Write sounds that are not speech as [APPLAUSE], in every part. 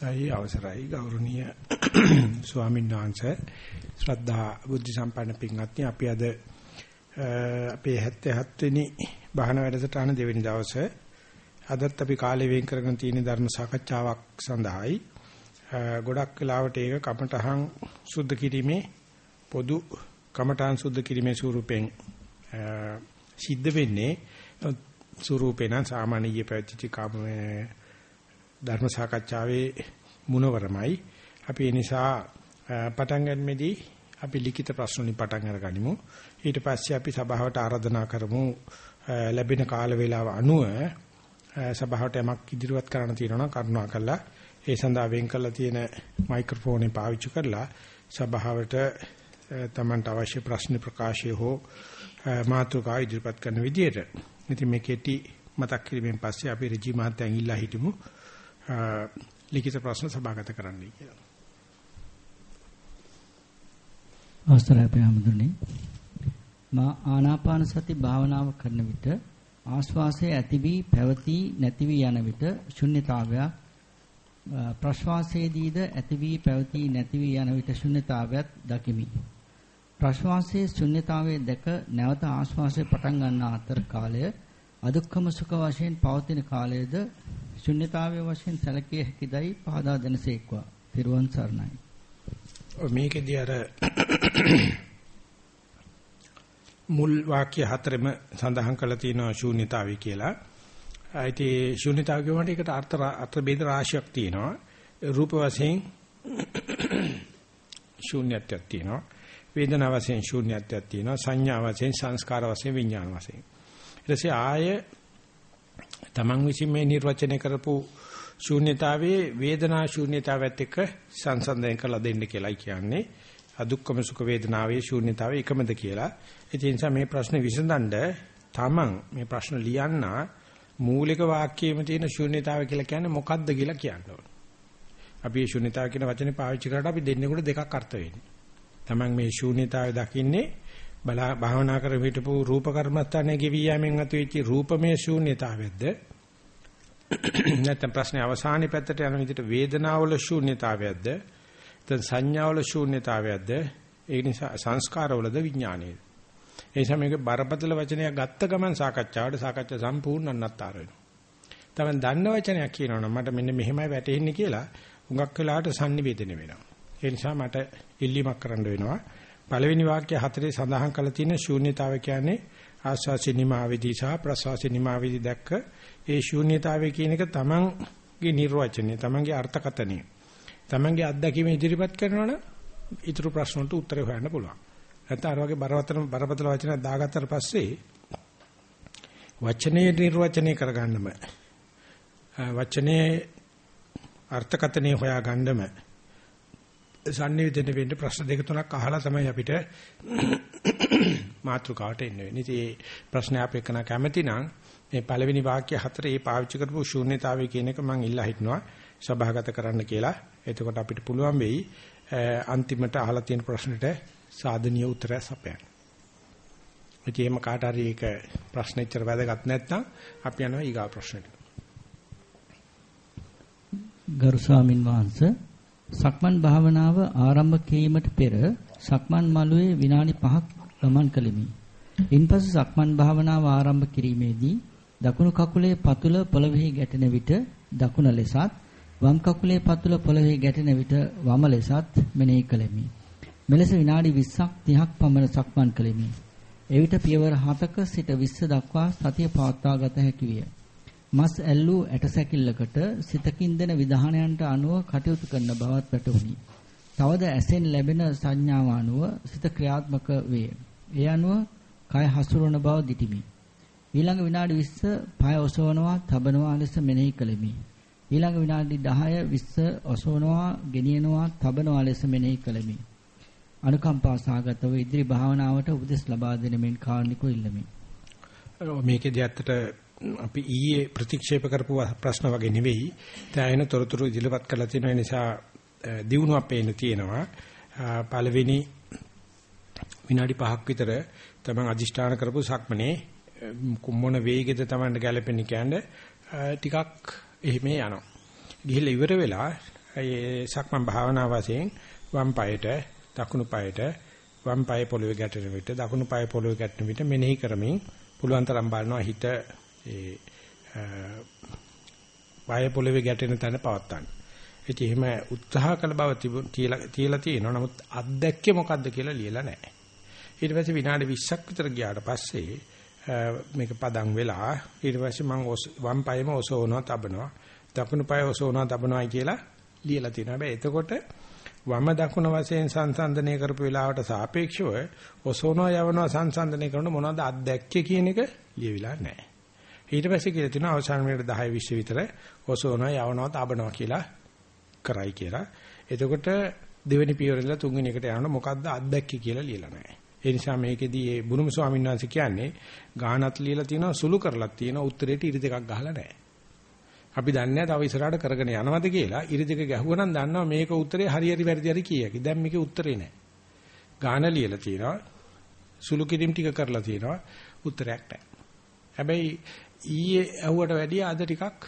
අයි අවසරයි ගෞරවනීය [COUGHS] ස්වාමීන් වහන්සේ. ශ්‍රද්ධා බුද්ධ සම්පන්න පින්වත්නි අපි අද අපේ 77 වෙනි බහන වැඩසටහන දෙවෙනි දවසේ අදත් අපි කාලය වෙන් කරගෙන තියෙන ධර්ම සාකච්ඡාවක් සඳහායි. ගොඩක් වෙලාවට ඒක කමඨහං සුද්ධ කිරීමේ පොදු කමඨහං සුද්ධ කිරීමේ ස්වරූපෙන් සිද්ධ වෙන්නේ. ස්වරූපේන සාමාන්‍යයේ පැවතිච්ච කාමයේ ධර්ම සාකච්ඡාවේ මුනවරමයි. අපි ඒ නිසා පටන් ගන්නෙදී අපි ලිඛිත ප්‍රශ්න වලින් පටන් අරගනිමු. ඊට පස්සේ අපි සභාවට ආරාධනා කරමු ලැබෙන කාල වේලාව අනුව සභාවට යමක් ඉදිරිපත් කරන්න තියෙනවා නම් කරුණාකරලා ඒ සඳහා වෙන් කරලා තියෙන මයික්‍රොෆෝනේ පාවිච්චි කරලා සභාවට තමන්ට අවශ්‍ය ප්‍රශ්න ප්‍රකාශය හෝ මාතෘකා ඉදිරිපත් කරන විදියට. ඉතින් මේ කෙටි මතක් කිරීමෙන් පස්සේ අපි රජී මහත්තයන් ඉල්ලා හිටමු. ලිඛිත ප්‍රශ්න සභාගත කරන්නයි කියලා. අවස්ථරය අපේ හැමදෙන්නේ මා ආනාපාන සති භාවනාව කරන විට ආශ්වාසයේ ඇති වී පැවති නැති වී යන විට ශුන්්‍යතාවයක් ප්‍රශ්වාසයේදීද ඇති වී පැවති නැති වී යන විට ශුන්්‍යතාවයක් දකිමි. ප්‍රශ්වාසයේ ශුන්්‍යතාවයේ දැක නැවත ආශ්වාසය පටන් ගන්නා අතර කාලය අදුක්කම සුඛ වශයෙන් පවතින කාලයේද ශුන්්‍යතාවයේ වශයෙන් සැලකිය හැකිදයි පහදා දෙනසේක්වා. තිරුවන් සරණයි. මේකෙදී අර මුල් වාක්‍ය හතරෙම සඳහන් කරලා තියෙනවා ශූන්‍යතාවය කියලා. ඒ ශූන්‍යතාව කියනකොට ඒකට අර්ථ අර්ථ බේද රාශියක් තියෙනවා. රූප වශයෙන් ශූන්‍යත්වයක් තියෙනවා. වේදනා වශයෙන් ශූන්‍යත්වයක් තියෙනවා. සංඥා වශයෙන් සංස්කාර වශයෙන් විඥාන වශයෙන්. ඊට පස්සේ ආය තමන් විසින් මේ නිර්වචනය කරපු ශූන්‍යතාවයේ වේදනා ශූන්‍යතාවයත් එක්ක සංසන්දනය කරලා දෙන්න කියලායි කියන්නේ. අදුක්කම සුඛ වේදනාවේ ශූන්‍යතාවය එකමද කියලා. ඒ නිසා මේ ප්‍රශ්නේ විසඳන්න තමන් මේ ප්‍රශ්න ලියන්න මූලික වාක්‍යයේම තියෙන ශූන්‍යතාවය කියලා කියන්නේ මොකක්ද කියලා කියන්න ඕන. අපි මේ ශූන්‍යතාව කියන වචනේ පාවිච්චි කරලා අපි දෙන්නෙකුට දෙකක් අර්ථ වෙන්නේ. තමන් මේ ශූන්‍යතාවය දකින්නේ බලා භාවනා කර හිටපු රූප කර්මස්ථානයේ ගෙවි යෑමෙන් අතුවෙච්ච රූපමය ශූන්‍යතාවයක්ද [COUGHS] නැත්නම් ප්‍රශ්නේ අවසානයේ පැත්තට යන විදිහට වේදනාවල ශූන්‍යතාවයක්ද නැත්නම් සංඥාවල ශූන්‍යතාවයක්ද ඒ නිසා සංස්කාරවලද විඥානයේද ඒ නිසා මේක බරපතල වචනයක් ගත්ත ගමන් සාකච්ඡාවට සාකච්ඡා සම්පූර්ණ අන්නත්තර වෙනවා. තමයි දන්න වචනයක් කියනවනම් මට මෙන්න මෙහෙමයි වැටෙන්නේ කියලා හුඟක් වෙලාවට sannivedana වෙනවා. ඒ නිසා මට ඉල්ලීමක් කරන්න වෙනවා. පළවෙනි වාක්‍ය හතරේ සඳහන් කරලා තියෙන ශූන්‍යතාවය කියන්නේ ආස්වාසි නිමාවේදී සහ ප්‍රසවාසි නිමාවේදී දැක්ක ඒ ශූන්‍යතාවය කියන එක තමන්ගේ නිර්වචනය, තමන්ගේ අර්ථකතනය. තමන්ගේ අත්දැකීම ඉදිරිපත් කරනවනම් ඊටු ප්‍රශ්න වලට උත්තර හොයන්න පුළුවන්. නැත්නම් අර වගේ බරපතල බරපතල වචන දාගත්තට පස්සේ වචනේ නිර්වචනය කරගන්නම වචනේ අර්ථකතනෙ හොයාගන්නම sannivedana වෙන්න ප්‍රශ්න දෙක තුනක් අහලා තමයි අපිට [COUGHS] මාතෘකාවට එන්න වෙන්නේ. ඉතින් මේ ප්‍රශ්නේ අපේ කන කැමැති නම් මේ පළවෙනි වාක්‍ය හතරේ මේ පාවිච්චි කරපු ශූන්‍යතාවය කියන එක මම ඉල්ලා හිටනවා සභාගත කරන්න කියලා. එතකොට අපිට පුළුවන් වෙයි අන්තිමට අහලා තියෙන ප්‍රශ්නෙට සාධනීය උත්තරය සපයන්න. ඉතින් එහෙම කාට හරි ඒක ප්‍රශ්න ඉච්චර වැදගත් නැත්නම් අපි යනවා ඊගා ප්‍රශ්නෙට. ගරු ස්වාමින් වහන්සේ සක්මන් භාවනාව ආරම්භ කිරීමට පෙර සක්මන් මළුවේ විනාඩි 5ක් ගමන් කළෙමි. ඉන්පසු සක්මන් භාවනාව ආරම්භ කිරීමේදී දකුණු කකුලේ පතුල පොළවේ ගැටෙන විට දකුණ ලෙසත් වම් කකුලේ පතුල පොළවේ ගැටෙන විට වම ලෙසත් මෙනෙහි කළෙමි. මෙලෙස විනාඩි 20ක් 30ක් පමණ සක්මන් කළෙමි. එවිට පියවර 7ක සිට 20 දක්වා සතිය පවත්වා ගත හැකි විය. මස් ඇල්ලූ ඇටසැකිල්ලකට සිතකින් දෙන විධානයන්ට අනුව කටයුතු කරන බවත් වැටහුණි. තවද ඇසෙන් ලැබෙන සංඥාව අනුව සිත ක්‍රියාත්මක වේ. ඒ අනුව කය හසුරවන බව දිටිමි. ඊළඟ විනාඩි 20 පය ඔසවනවා, තබනවා ලෙස මෙනෙහි කළෙමි. ඊළඟ විනාඩි 10 20 ඔසවනවා, ගෙනියනවා, තබනවා ලෙස මෙනෙහි කළෙමි. අනුකම්පා සාගතව ඉදිරි භාවනාවට උපදෙස් ලබා දෙන මෙන් කාරණිකෝ ඉල්ලමි. මේකේදී ඇත්තට අපි ඊයේ ප්‍රතික්ෂේප කරපු ප්‍රශ්න වගේ නෙවෙයි. දැන් තොරතුරු ඉදිරිපත් කරලා තියෙන නිසා දිනුවක් පේන්න තියෙනවා. පළවෙනි විනාඩි 5ක් විතර තමන් අදිෂ්ඨාන කරපු සක්මනේ මොන වේගෙද තමන්ට ගැලපෙන්නේ කියන්නේ ටිකක් එහෙම යනවා. ගිහිල්ලා ඉවර වෙලා ඒ සක්මන් භාවනා වශයෙන් වම් පායට දකුණු පායට වම් පාය පොළවේ ගැටෙන විට දකුණු පාය පොළවේ ගැටෙන විට මෙනෙහි කරමින් පුළුවන් තරම් බලනවා හිත ඒ පාය පොළවේ ගැටෙන තැන පවත්තන්න. ඉතින් එහෙම උත්සාහ කළ බව තියලා තියෙනවා. නමුත් අත්දැක්කේ මොකද්ද කියලා ලියලා නැහැ. ඊට පස්සේ විනාඩි 20ක් විතර ගියාට පස්සේ මේක පදම් වෙලා ඊට පස්සේ මම වම් පායෙම ඔසවනවා තබනවා. දකුණු පාය ඔසවනවා තබනවායි කියලා ලියලා තියෙනවා. හැබැයි එතකොට වම දකුණ වශයෙන් සංසන්දනය කරපු වෙලාවට සාපේක්ෂව ඔසෝනවා යවනවා සංසන්දනය කරන මොනවද අත්දැක්කේ කියන එක ලියවිලා නැහැ. ඊට පස්සේ කියලා තියෙනවා අවසාන මිනිත් 10 20 විතර ඔසෝනවා යවනවා තබනවා කියලා කරයි කියලා. එතකොට දෙවෙනි පියවර ඉඳලා තුන්වෙනි එකට යනකොට මොකද්ද අත්දැක්කේ කියලා ලියලා නැහැ. ඒ නිසා මේකෙදී ඒ බුදුම ස්වාමීන් වහන්සේ කියන්නේ ගානත් ලියලා තියෙනවා සුළු කරලා තියෙනවා උත්තරේට ඉරි දෙකක් ගහලා නැහැ. අපි දන්නේ තව ඉස්සරහට කරගෙන යනවද කියලා ඉරි දෙක ගැහුවනම් දන්නවා මේක උත්තරේ හරි හරි වැරදි හරි කීයකි. දැන් මේකේ උත්තරේ නැහැ. ගාන ලියලා තියෙනවා සුළු කිරීම ටික කරලා තියෙනවා උත්තරයක් නැහැ. හැබැයි ඊයේ ඇහුවට වැඩිය අද ටිකක්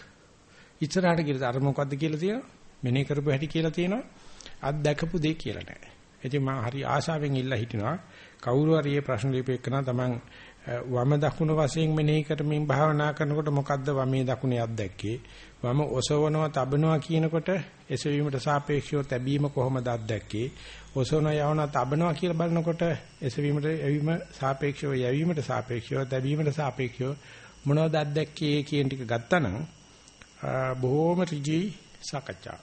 ඉස්සරහට කියලා අර මොකද්ද කියලා තියෙනවා. මෙනේ කරපු හැටි කියලා තියෙනවා. අත් දැකපු දෙයක් කියලා නැහැ. ඉතින් මම හරි ආශාවෙන් ඉල්ලා හිටිනවා කවුරු හරි මේ ප්‍රශ්න ලියපෙකන තමන් වම දකුණ වශයෙන් මෙනෙහි කරමින් භාවනා කරනකොට මොකද්ද වමේ දකුණේ අත්දැක්කේ වම ඔසවනවා තබනවා කියනකොට එසවීමට සාපේක්ෂව තැබීම කොහොමද අත්දැක්කේ ඔසවනවා යවනවා තබනවා කියලා බලනකොට එසවීමට යැවීම සාපේක්ෂව යැවීමට සාපේක්ෂව තැබීමට සාපේක්ෂව මොනවද අත්දැක්කේ කියන ටික ගත්තනම් බොහොම ඍජුයි සාකච්ඡා.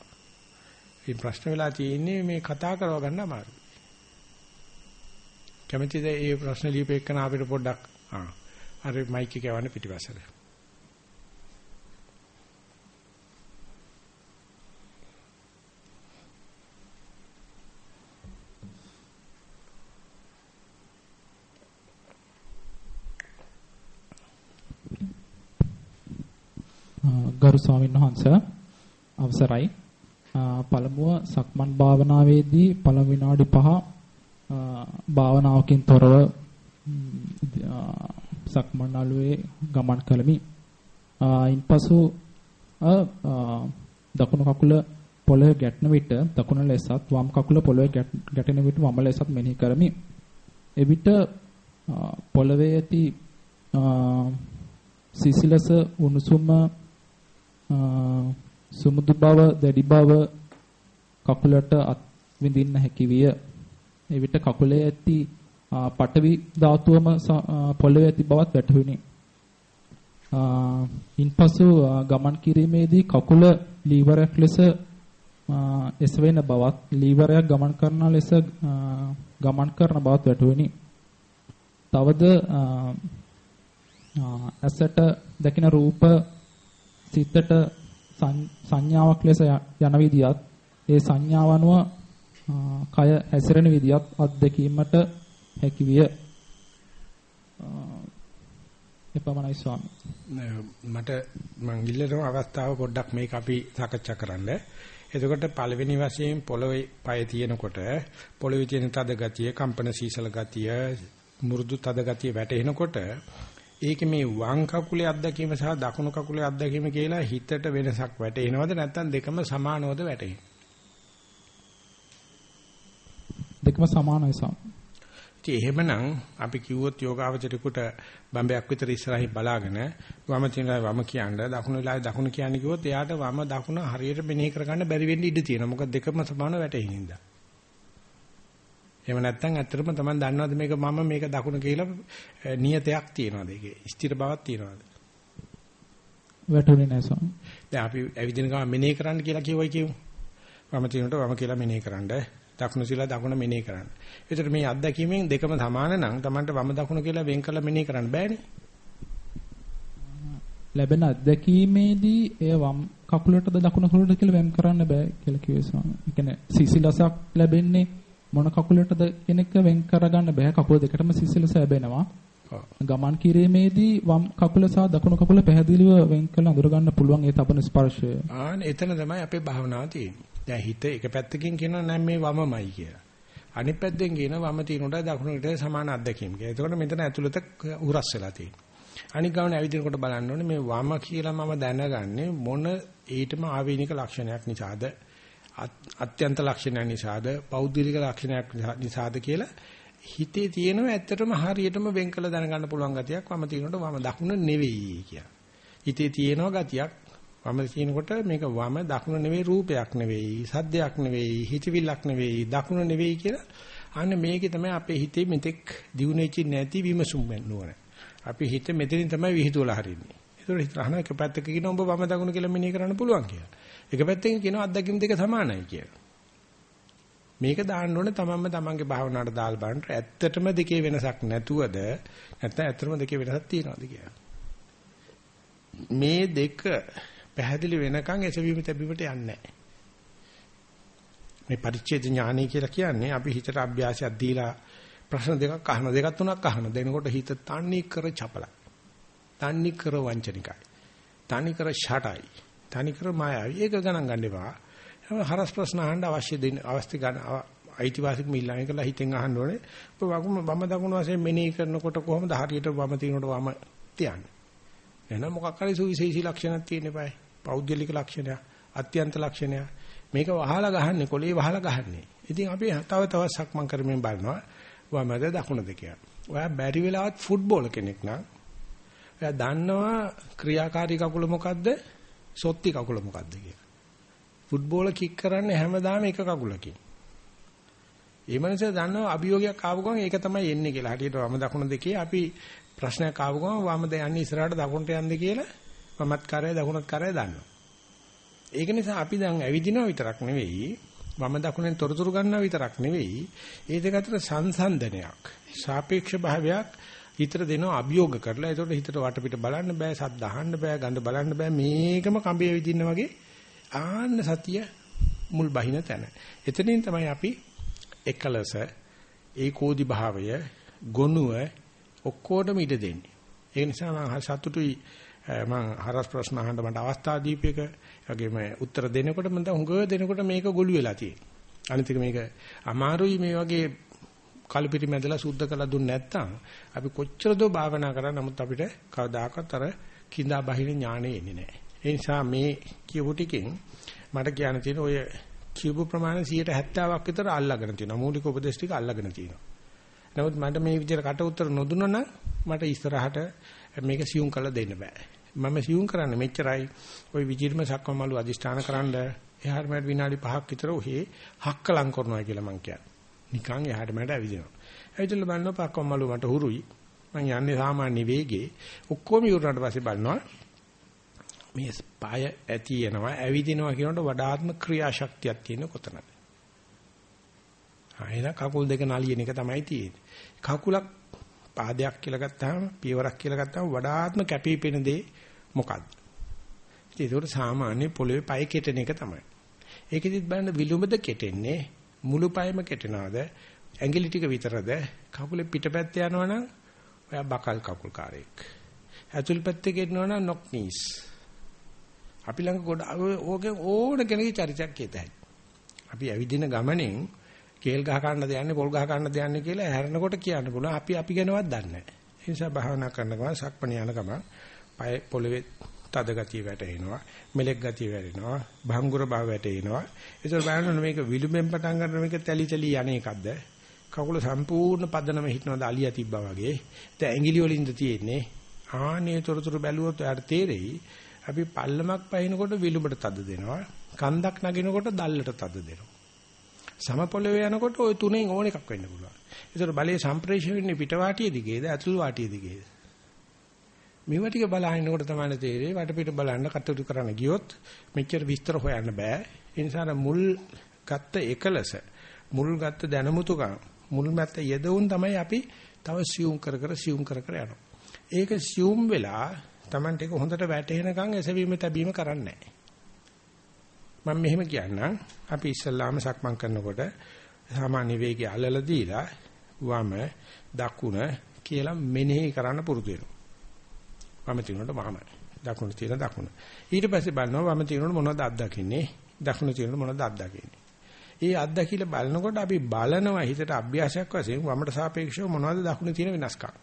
මේ ප්‍රශ්න වෙලා තියෙන්නේ මේ කතා කරව ගන්න අමාරුයි. කැමතිද මේ ප්‍රශ්න ලියපෙන්න අපිට පොඩ්ඩක් ආ අර මයික් එක යවන්න පිටිපස්සට. ගරු ස්වාමීන් වහන්ස අවසරයි පළමුව සක්මන් භාවනාවේදී පළමු විනාඩි 5 භාවනාවකින් තොරව සක්මන් අලුවේ ගමන් කළමි. ඉන්පසු දකුණු කකුල පොළවේ ගැටෙන විට දකුණ ලෙසත් වම් කකුල පොළවේ ගැටෙන විට වම ලෙසත් මෙනෙහි කරමි. එවිට පොළවේ ඇති සිසිලස උණුසුම සුමුදු බව දැඩි බව කකුලට අත් විඳින්න හැකි විය. එවිට කකුලේ ඇති පටවි ධාතුවම පොළවේ ඇති බවත් වැටහුණි. ඉන්පසු ගමන් කිරීමේදී කකුල ලීවරයක් ලෙස එසවෙන බවත් ලීවරයක් ගමන් කරන ලෙස ගමන් කරන බවත් වැටහුණි. තවද ඇසට දකින රූප සිතට සංඥාවක් ලෙස යන විදියත් ඒ සංඥාව අනුව කය හැසිරෙන විදියත් අත්දැකීමට හැකි විය. එපමණයි ස්වාමී. මට මං ඉල්ලන අවස්ථාව පොඩ්ඩක් මේක අපි සාකච්ඡා කරන්න. එතකොට පළවෙනි වශයෙන් පොළවේ පය තියෙනකොට පොළවේ තියෙන තද ගතිය, කම්පන සීසල ගතිය, මෘදු තද ගතිය වැටෙනකොට ඒක මේ වම් කකුලේ අත්දැකීම සහ දකුණු කකුලේ අත්දැකීම කියලා හිතට වෙනසක් වැටෙනවද නැත්නම් දෙකම සමානවද වැටෙන්නේ? දෙකම සමානයි සම්. ඉතින් එහෙමනම් අපි කිව්වොත් යෝගාවචරිකුට බම්බයක් විතර ඉස්සරහින් බලාගෙන වම තියනවා වම කියන්නේ දකුණු වෙලාවේ දකුණු කියන්නේ කිව්වොත් එයාට වම දකුණ හරියට මෙනෙහි කරගන්න බැරි වෙන්න ඉඩ තියෙනවා. මොකද දෙකම සමාන වැටෙනින්ද. එහෙම නැත්නම් ඇත්තටම තමයි දන්නවද මේක මම මේක දකුණ කියලා නියතයක් තියනවාද ඒකේ ස්ථිර බවක් තියනවාද? වැටුනේ නැහැ සම්. දැන් අපි ඇවිදින ගමන් මෙනෙහි කරන්න කියලා කියවයි කියමු. වම තියනකොට වම කියලා මෙනෙහි කරන්න දකුණු සිලා දකුණ මෙනෙහි කරන්න. ඒතර මේ අත්දැකීමෙන් දෙකම සමාන නම් Tamanට වම දකුණ කියලා වෙන් කළ මෙනෙහි කරන්න බෑනේ. ලැබෙන අත්දැකීමේදී එය වම් කකුලටද දකුණු කකුලටද කියලා වෙන් කරන්න බෑ කියලා කිව්වේ ස්වාමී. ඒ කියන්නේ සිසිලසක් ලැබෙන්නේ මොන කකුලටද කියන එක වෙන් කරගන්න බෑ. කකුල දෙකටම සිසිලස ලැබෙනවා. ගමන් කිරීමේදී වම් කකුල සහ දකුණු කකුල පැහැදිලිව වෙන් කළ අඳුර ගන්න පුළුවන් ඒ තබන ස්පර්ශය. ආන එතන තමයි අපේ භාවනාව තියෙන්නේ. දැන් හිත එක පැත්තකින් කියනවා නම් මේ වමමයි කියලා. අනිත් පැත්තෙන් කියනවා වම තිනුට දකුණට සමාන අත්දැකීම් කියලා. එතකොට මෙතන ඇතුළත උරස් වෙලා තියෙනවා. අනික් ගාන ඇවිදිනකොට බලන්න ඕනේ මේ වම කියලා මම දැනගන්නේ මොන ඊටම ආවේනික ලක්ෂණයක් නිසාද අත්‍යන්ත ලක්ෂණයක් නිසාද පෞද්ගලික ලක්ෂණයක් නිසාද කියලා හිතේ තියෙනව ඇත්තටම හරියටම වෙන් කළ දැනගන්න පුළුවන් ගතියක් වම තියෙනකොට වම දකුණ නෙවෙයි කියලා. හිතේ තියෙනව ගතියක් වම කියනකොට මේක වම දකුණ නෙවෙයි රූපයක් නෙවෙයි සද්දයක් නෙවෙයි හිතවිල්ලක් නෙවෙයි දකුණ නෙවෙයි කියලා අන්න මේකේ තමයි අපේ හිතේ මෙතෙක් දියුණුවෙච්ච නැති විමසුම් නුවණ. අපි හිත මෙතනින් තමයි විහිදුවලා හරින්නේ. ඒතකොට හිත අහන එක පැත්තක කියන ඔබ වම දකුණ කියලා මෙනෙහි කරන්න පුළුවන් කියලා. එක පැත්තකින් කියනවා අත්දැකීම් දෙක සමානයි කියලා. මේක දාන්න ඕනේ තමන්ම තමන්ගේ භාවනාවට දාලා බලන්න ඇත්තටම දෙකේ වෙනසක් නැතුවද නැත්නම් ඇත්තටම දෙකේ වෙනසක් තියනවද කියලා. මේ දෙක පැහැදිලි වෙනකන් එසවීම තැබීමට යන්නේ නැහැ. මේ පරිච්ඡේද ඥානය කියලා කියන්නේ අපි හිතට අභ්‍යාසයක් දීලා ප්‍රශ්න දෙකක් අහන දෙකක් තුනක් අහන දෙනකොට හිත තන්නේ කර චපලයි. තන්නේ කර වංචනිකයි. තන්නේ කර ෂටයි. තන්නේ කර මායයි. ඒක ගණන් ගන්න එපා. හරස් ප්‍රශ්න අහන්න අවශ්‍ය දෙන අවස්ථි ගන්න අයිතිවාසිකම ඉල්ලන්නේ කියලා හිතෙන් අහන්න ඕනේ. ඔබ වගුම වම දකුණු වශයෙන් මෙනෙහි කරනකොට කොහොමද හරියට වම තිනකොට වම තියන්නේ? එහෙනම් මොකක් හරි සුවිශේෂී ලක්ෂණක් තියෙන්න eBay. පෞද්ගලික ලක්ෂණයක්, අත්‍යන්ත ලක්ෂණයක්. මේක වහලා ගහන්නේ කොලේ වහලා ගහන්නේ. ඉතින් අපි තව තවත් සක්මන් කරමින් බලනවා වමද දකුණද කියලා. ඔයා බැරි වෙලාවත් ෆුට්බෝල් කෙනෙක් නම් ඔයා දන්නවා ක්‍රියාකාරී කකුල මොකද්ද? සොත්ති කකුල මොකද්ද කියලා. ෆුට්බෝල කික් කරන්නේ හැමදාම එක කකුලකින්. ඒ මනසේ දන්නවා අභියෝගයක් ආව ගමන් ඒක තමයි එන්නේ කියලා. හරියට වම දකුණ දෙකේ අපි ප්‍රශ්නයක් ආව ගමන් වමද යන්නේ ඉස්සරහට දකුණට යන්නේ කියලා වමත් කරේ දකුණත් කරේ දන්නවා. ඒක නිසා අපි දැන් ඇවිදිනවා විතරක් නෙවෙයි වම දකුණෙන් තොරතුරු ගන්නවා විතරක් නෙවෙයි ඒ දෙක අතර සංසන්දනයක් සාපේක්ෂ භාවයක් හිතට දෙනවා අභියෝග කරලා ඒකට හිතට වටපිට බලන්න බෑ සද්ද අහන්න බෑ ගඳ බලන්න බෑ මේකම කඹේ විදින්න වගේ ආන්න සතිය මුල් බහින තැන. එතනින් තමයි අපි එකලස ඒකෝදි භාවය ගොනුව ඔක්කොටම ඉඩ දෙන්නේ. ඒ නිසා මම සතුටුයි මම හරස් ප්‍රශ්න අහන්න මට අවස්ථාව දීපේක වගේම උත්තර දෙනකොට මම හුඟ දෙනකොට මේක ගොළු වෙලා තියෙන්නේ. අනිත් එක මේක අමාරුයි මේ වගේ කලපිරි මැදලා සුද්ධ කරලා දුන්නේ නැත්නම් අපි කොච්චර දෝ භාවනා කරා නමුත් අපිට කවදාකවත් අර කිඳා බහින ඥානෙ එන්නේ නැහැ. ඒ නිසා මේ කියපු ටිකෙන් මට කියන්න තියෙන ඔය කියපු ප්‍රමාණය 70ක් විතර අල්ලගෙන තියෙනවා. මූලික උපදේශ ටික අල්ලගෙන තියෙනවා. නමුත් මට මේ විදිහට කට උතර නොදුන්නා නම් මට ඉස්සරහට මේක සියුම් කරලා දෙන්න බෑ. මම සියුම් කරන්නේ මෙච්චරයි. ওই විජිර්ම සක්මමලු අදිෂ්ඨාන කරන්න එහාට මට විනාඩි 5ක් විතර ඔහේ හක්කලම් කරනවා කියලා මං කියන්නේ. නිකන් එහාට මට ඇවිදිනවා. ඇවිදලා බලනවා පක්කමලු මට හුරුයි. මං යන්නේ සාමාන්‍ය වේගේ. ඔක්කොම ඉවරනට පස්සේ බලනවා මේ පාය ඇති යනවා ඇවිදිනවා කියනකොට වඩාත්ම ක්‍රියාශක්තියක් තියෙන කොතනද? ආයෙන කකුල් දෙක නලියන එක තමයි තියෙන්නේ. කකුලක් පාදයක් කියලා ගත්තාම පියවරක් කියලා ගත්තාම වඩාත්ම කැපිපෙන දේ මොකද්ද? ඒකට සාමාන්‍ය පොළවේ පය කෙටෙන එක තමයි. ඒකෙදිත් බලන්න විලුඹද කෙටෙන්නේ මුළු පයම කෙටෙනවද? ඇඟිලි ටික විතරද? කකුලේ පිටපැත්ත යනවනම් ඔයා බකල් කකුල් කාරයෙක්. ඇතුල් පැත්තේ කෙටෙනවනම් නොක් නීස්. අපි ළඟ ගොඩ ඕකේ ඕන කෙනෙකුගේ චරිතයක් කියතයි. අපි ඇවිදින ගමනෙන් කේල් ගහ ගන්නද යන්නේ පොල් ගහ ගන්නද යන්නේ කියලා හැරෙනකොට කියන්න පුළුවන්. අපි අපි ගැනවත් දන්නේ නැහැ. ඒ නිසා භාවනා කරන ගමන් සක්පණ යන ගමන් පය පොළවේ තද ගතිය වැටෙනවා. මෙලෙක් ගතිය වැටෙනවා. භංගුර බව වැටෙනවා. ඒසොල් බලන්න මේක විලුඹෙන් පටන් ගන්න මේක තැලි තැලි යන එකක්ද? කකුල සම්පූර්ණ පදනම හිටනවාද අලියා තිබ්බා වගේ. දැන් ඇඟිලි වලින්ද තියෙන්නේ. ආනේ තොරතුරු බැලුවොත් ඔයාලට තේරෙයි. අපි පල්ලමක් පහිනකොට විලුඹට තද දෙනවා. කන්දක් නගිනකොට දල්ලට තද දෙනවා. සම පොළවේ යනකොට ওই තුනෙන් ඕන එකක් වෙන්න පුළුවන්. ඒතර බලයේ සම්ප්‍රේෂණය වෙන්නේ පිට වාටිය දිගේද ඇතුළු වාටිය දිගේද? මේවා ටික බලහින්නකොට තමයි තේරෙන්නේ වටපිට බලන්න කටයුතු කරන්න ගියොත් මෙච්චර විස්තර හොයන්න බෑ. ඒ නිසා මුල් ගත්ත එකලස මුල් ගත්ත දැනුමුතුකම් මුල් මැත්ත යදවුන් තමයි අපි තව සියුම් කර කර සියුම් කර කර යනවා. ඒක සියුම් වෙලා Tamante එක හොඳට වැටෙනකන් එසවීම තැබීම කරන්නේ නැහැ. මම මෙහෙම කියන්නම් අපි ඉස්සල්ලාම සක්මන් කරනකොට සාමාන්‍ය වේගය අල්ලලා දීලා වම දකුණ කියලා මෙනෙහි කරන්න පුරුදු වෙනවා. වම තිනනකොට වම දකුණ තියෙන දකුණ. ඊට පස්සේ බලනවා වම තිනනකොට මොනවද අත්දකින්නේ? දකුණ තිනනකොට මොනවද අත්දකින්නේ? ඒ අත්දකිල බලනකොට අපි බලනවා හිතට අභ්‍යාසයක් වශයෙන් වමට සාපේක්ෂව මොනවද දකුණ තියෙන වෙනස්කම්.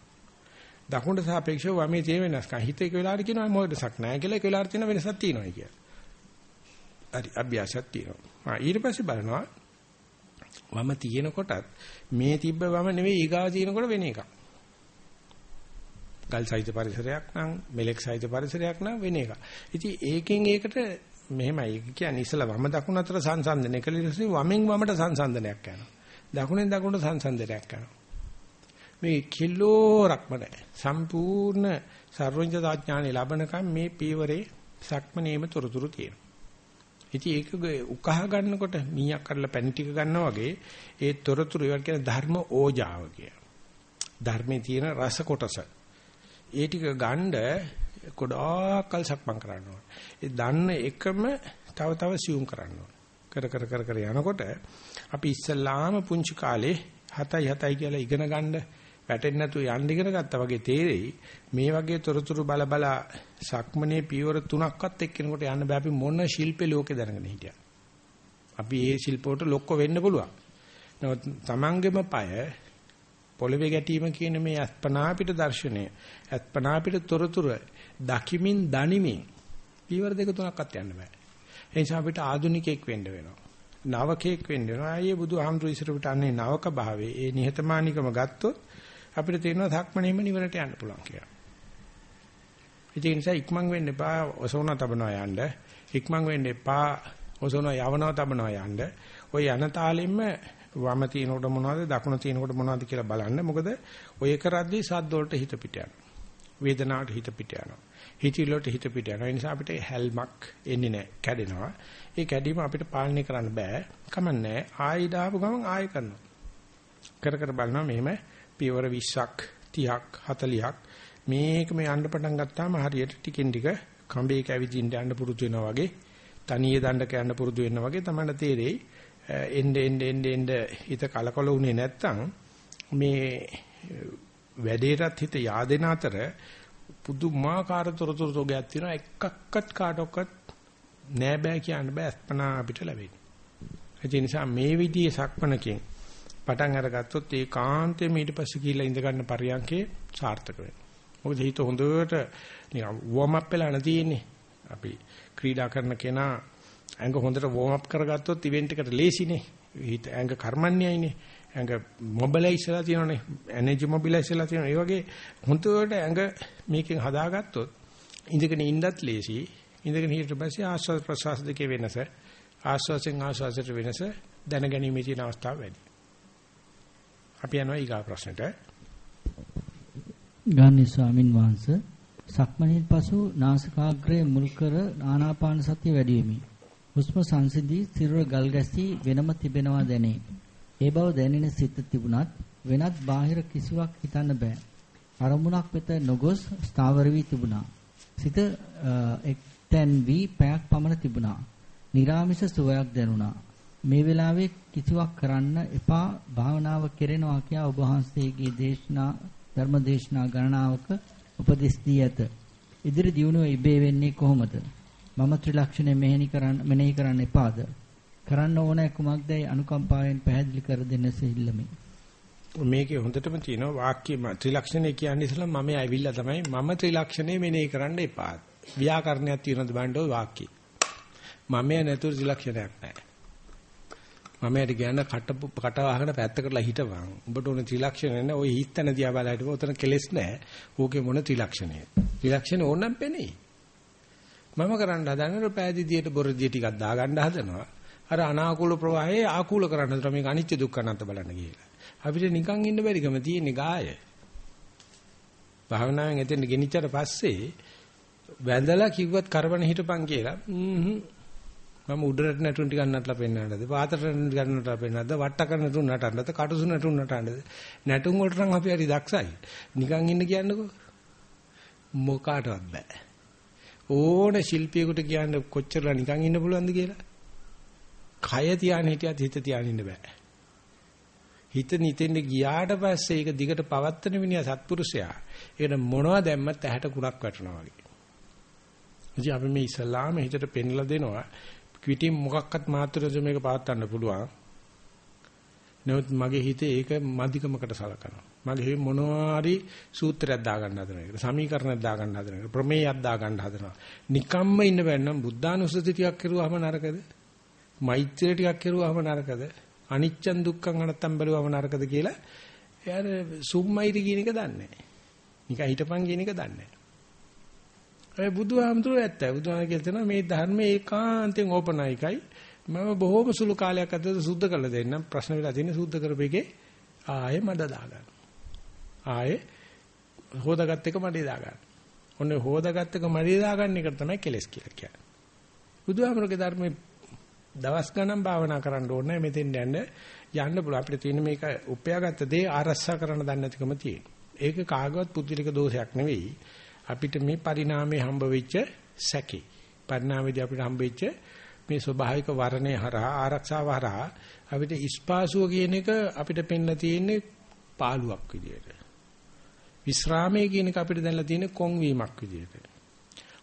දකුණට සාපේක්ෂව වමේ තියෙන වෙනස්කම්. හිත එක වෙලාවට කියනවා මොකටසක් නැහැ කියලා එක වෙලාවට තියෙන වෙනසක් තියෙනවා කියලා. හරි අභ්‍යාසයක් තියෙනවා. ඊට පස්සේ බලනවා වම තියෙනකොටත් මේ තිබ්බ වම නෙවෙයි ඊගාව තියෙනකොට වෙන එකක්. ගල් සහිත පරිසරයක් නම් මෙලෙක් සහිත පරිසරයක් නම් වෙන එකක්. ඉතින් ඒකෙන් ඒකට මෙහෙමයි කියන්නේ ඉස්සලා වම දකුණ අතර සංසන්දනය කළ ඉතින් වමෙන් වමට සංසන්දනයක් යනවා. දකුණෙන් දකුණට සංසන්දනයක් යනවා. මේ කිලෝරක්ම නැහැ. සම්පූර්ණ සර්වඥතා ඥානෙ ලැබනකම් මේ පීවරේ සක්මනේම තොරතුරු තියෙනවා. ඉතින් ඒක උකහා ගන්නකොට මීයක් කරලා පැණි ටික ගන්නවා වගේ ඒ තොරතුරු ඒවට කියන ධර්ම ඕජාව කිය. ධර්මයේ තියෙන රස කොටස. ඒ ටික ගන්න ගොඩාක්කල් සක්මන් කරන්න ඕන. ඒ දන්න එකම තව තව සියුම් කරන්න ඕන. කර කර කර කර යනකොට අපි ඉස්සල්ලාම පුංචි කාලේ 7යි 7යි කියලා ඉගෙන ගන්න වැටෙන්නේ නැතුව යන්න ඉගෙන ගත්තා වගේ තේරෙයි මේ වගේ තොරතුරු බල බල සක්මනේ පියවර තුනක්වත් එක්කිනකොට යන්න බෑ අපි මොන ශිල්පේ ලෝකේ දැනගෙන හිටියා. අපි ඒ ශිල්පවලට ලොක්ක වෙන්න පුළුවන්. නමුත් Tamangema পায় පොළවේ ගැටීම කියන මේ අස්පනා පිට දර්ශනය අස්පනා පිට තොරතුරු දකිමින් දනිමින් පියවර දෙක තුනක්වත් යන්න බෑ. ඒ නිසා අපිට ආදුනිකෙක් වෙන්න වෙනවා. නවකෙක් වෙන්න වෙනවා. ආයේ බුදුහාමුදුරු ඉස්සරහට අන්නේ නවක භාවයේ ඒ නිහතමානීකම ගත්තොත් අපිට තේරෙනවා ධක්මණයෙම නිවනට යන්න පුළුවන් කියලා. ඒ නිසා ඉක්මන් වෙන්න එපා ඔසවන තබනවා යන්න. ඉක්මන් වෙන්න එපා ඔසවන යවනවා තබනවා යන්න. ඔය යන තාලෙන්න වම තිනකොට මොනවද දකුණ තිනකොට මොනවද කියලා බලන්න. මොකද ඔය කරද්දී සද්ද වලට හිත පිට යනවා. වේදනාවට හිත පිට යනවා. හිතිලොට හිත පිට යනවා. ඒ නිසා අපිට හැල්මක් එන්නේ නැහැ. කැඩෙනවා. ඒ කැඩීම අපිට පාලනය කරන්න බෑ. කමන්නේ ආයි දාපු ගමන් ආයෙ කරනවා. කර කර බලනවා මෙහෙම පියවර 20ක් 30ක් 40ක් මේක මේ යන්න පටන් ගත්තාම හරියට ටිකෙන් ටික කඹේක ඇවිදින්න යන්න පුරුදු වෙනවා වගේ තනියේ දණ්ඩක යන්න පුරුදු වෙනවා වගේ තමයි තේරෙයි එnde ende ende ende හිත කලකොල උනේ නැත්තම් මේ වැඩේටත් හිත yaadෙන අතර පුදුමාකාර තොරතුරු තෝගයක් තියෙනවා එකක්වත් කාටවත් නෑ බෑ කියන්න බෑ අස්පනා අපිට ලැබෙන්නේ. ඒ නිසා මේ විදිහේ සක්මනකින් පටන් අරගත්තොත් ඒ කාන්තේම ඊට පස්සේ ගිහිල්ලා ඉඳ ගන්න පරියන්කේ සාර්ථක වෙනවා. මොකද හිත හොඳට නිකන් වෝම් අප් වෙලා නැතිනේ. අපි ක්‍රීඩා කරන කෙනා ඇඟ හොඳට වෝම් අප් කරගත්තොත් ඉවෙන්ට් එකට ලේසිනේ. හිත ඇඟ කර්මන්නේයිනේ. ඇඟ මොබිලයිස්ලා තියෙනනේ. එනර්ජි මොබිලයිස්ලා තියෙනවා. ඒ වගේ හොඳට ඇඟ මේකෙන් හදාගත්තොත් ඉඳගෙන ඉන්නත් ලේසි. ඉඳගෙන හිටියට පස්සේ ආස්වාද ප්‍රසවාස දෙකේ වෙනස ආස්වාසෙන් ආස්වාසයට වෙනස දැනගැනීමේ තියෙන අවස්ථාව වැඩි. අපි යනවා ඊගා ප්‍රශ්නෙට. ගාන්ධි ස්වාමින් වහන්සේ සක්මණේන් පසු නාසිකාග්‍රය මුල් කර ආනාපාන සතිය වැඩි වෙමි. හුස්ම සංසිඳී සිරුර ගල් ගැසී වෙනම තිබෙනවා දැනේ. ඒ බව දැනෙන සිත තිබුණත් වෙනත් බාහිර කිසිවක් හිතන්න බෑ. අරමුණක් වෙත නොගොස් ස්ථාවර වී තිබුණා. සිත එක්තැන් වී පැයක් පමණ තිබුණා. निराமிස සුවයක් දැනුණා. මේ වෙලාවේ කිසිවක් කරන්න එපා භාවනාව කෙරෙනවා කියා ඔබ වහන්සේගේ දේශනා ධර්ම දේශනා ගණනාවක උපදෙස් දී ඇත. ඉදිරි දියුණුව ඉබේ වෙන්නේ කොහොමද? මම ත්‍රිලක්ෂණය මෙහෙණි කරන්න මෙනෙහි කරන්න එපාද? කරන්න ඕනේ කුමක්දයි අනුකම්පාවෙන් පැහැදිලි කර දෙන්නසේ ඉල්ලමි. මේකේ හොඳටම තියෙනවා වාක්‍ය ත්‍රිලක්ෂණය කියන්නේ ඉතල මම ඇවිල්ලා තමයි මම ත්‍රිලක්ෂණය මෙනෙහි කරන්න එපා. ව්‍යාකරණයක් තියෙනවද බණ්ඩෝ වාක්‍ය. මම නැතුව ත්‍රිලක්ෂණයක් නැහැ. මම යට ගියන කට කට වහගෙන පැත්තකටලා හිටවන්. උඹට ඕන ත්‍රිලක්ෂණ නැහැ. ওই හිතන දිහා බලලා හිටපො. උතන කෙලෙස් නැහැ. ඌගේ මොන ත්‍රිලක්ෂණය. ත්‍රිලක්ෂණ ඕනම් පෙනේ. මම කරන්න හදන්නේ පෑදීදියට බොරදිය ටිකක් දාගන්න හදනවා. අර අනාකූල ප්‍රවාහයේ ආකූල කරන්න හදනවා. මේක අනිත්‍ය දුක්ඛ අනාත්ම බලන්න කියලා. අපිට නිකන් ඉන්න බැරිකම තියෙන්නේ ගාය. භාවනාවෙන් එතෙන් ගෙනිච්චට පස්සේ වැඳලා කිව්වත් කරවන හිටපන් කියලා. මම උඩරට නැටුම් ටිකක් නටලා පෙන්නන්නද පාතට නැටුම් ටිකක් නටලා පෙන්නන්නද වට්ටක නැටුම් නටන්නද කටුසු නැටුම් නටන්නද නැටුම් වලට නම් අපි හරි දක්ෂයි නිකන් ඉන්න කියන්නකෝ මොකාටවත් බෑ ඕන ශිල්පියෙකුට කියන්න කොච්චරලා නිකන් ඉන්න පුළුවන්ද කියලා කය තියාගෙන හිටියත් හිත තියාගෙන ඉන්න බෑ හිත නිතෙන්ද ගියාට පස්සේ ඒක දිගට පවත්තන විනියා සත්පුරුෂයා ඒකට මොනවද දැම්මත් ඇහැට කුණක් වැටෙනවා වගේ ඉතින් අපි මේ ඉස්ලාම හිතට පෙන්ලා දෙනවා පිටින් මොකක්වත් මාත්‍රද මේක පාත් ගන්න පුළුවන්. නමුත් මගේ හිතේ ඒක මධිකමකට සලකනවා. මගේ මොනවාරි සූත්‍රයක් දාගන්න හදන එක. සමීකරණයක් දාගන්න හදන එක. ප්‍රමේයයක් දාගන්න හදනවා. නිකම්ම ඉන්න බැන්නම් බුද්ධානුස්සති ටිකක් කරුවාම නරකද? මෛත්‍රිය ටිකක් කරුවාම නරකද? අනිච්චන් දුක්ඛං අනත්තම් බැලුවාම නරකද කියලා එයාර සුම්මයිරි කියන එක දන්නේ නැහැ. නිකන් හිටපන් කියන එක දන්නේ නැහැ. ඒ බුදුහාමුදුරුවෝ ඇත්තයි. බුදුහාම කියලා තියෙනවා මේ ධර්මයේ ඒකාන්තයෙන් ඕපනයිකයි. මම බොහෝම සුළු කාලයක් ඇතුළත සුද්ධ කරලා දෙන්නම්. ප්‍රශ්න වෙලා තියෙන්නේ සුද්ධ කරපෙකේ ආයෙ මඩ දාගන්න. ආයෙ හොදාගත් එක මඩේ දාගන්න. ඔන්න හොදාගත් එක මඩේ දාගන්න එක තමයි කෙලස් කියලා කියන්නේ. බුදුහාමරගේ ධර්මයේ දවස් ගණන් භාවනා කරන්න ඕනේ මෙතෙන් යන්න යන්න පුළුවන් අපිට තියෙන මේක උපයාගත්ත දේ ආරස්සා කරන්න දන්නේ නැතිකම තියෙන. ඒක කාගවත් පුදුලික දෝෂයක් නෙවෙයි. අපිට මේ පරිණාමයේ හම්බ වෙච්ච සැකේ. පරිණාමයේදී අපිට හම්බ වෙච්ච මේ ස්වභාවික වර්ණය හරහා ආරක්ෂාව හරහා අපිට ඉස්පාසුව කියන එක අපිට පෙන්න තියෙන්නේ පාළුවක් විදියට. විස්රාමයේ කියන එක අපිට දැනලා තියෙන්නේ කොන් වීමක් විදියට.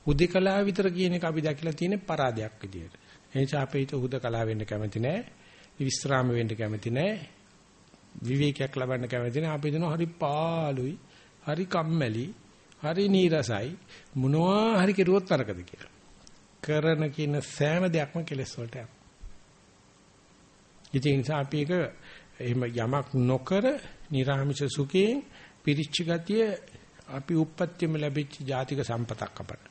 හුදකලා විතර කියන එක අපි දැකලා තියෙන්නේ පරාදයක් විදියට. එනිසා අපේ හිත හුදකලා වෙන්න කැමති නැහැ. විස්රාම වෙන්න කැමති නැහැ. විවේකයක් ලබන්න කැමති නැහැ. අපි දෙනවා හරි පාළුයි, හරි කම්මැලි, හරි නීරසයි මොනවා හරි කෙරුවොත් තරකද කියලා. කරන කියන සෑම දෙයක්ම කෙලස් වලට යනවා. ඉතින් ඒ නිසා අපි ඒක එහෙම යමක් නොකර නිර්ආමිෂ සුඛයෙන් පිරිච්ච ගතිය අපි උප්පත්තියම ලැබිච්ච ජාතික සම්පතක් අපට.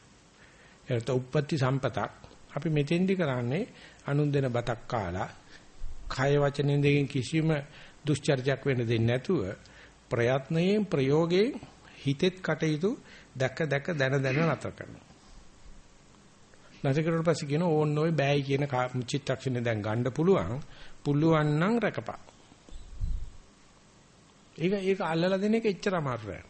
ඒකට උප්පත්ති සම්පතක් අපි මෙතෙන්දි කරන්නේ අනුන් දෙන බතක් කාලා කය වචනෙන් දෙකෙන් කිසිම දුස්චර්යයක් වෙන්න දෙන්නේ නැතුව ප්‍රයත්නයෙන් ප්‍රයෝගයෙන් හිතෙත් කටයුතු දැක දැක දන දන නතර කරනවා. නැති කරුවට පස්සේ කියන ඕන්න ඔය බෑයි කියන චිත්තක්ෂණය දැන් ගන්න පුළුවන්. පුළුවන් නම් රකපා. ඒක ඒක අල්ලලා දෙන එක එච්චර අමාරු නෑ.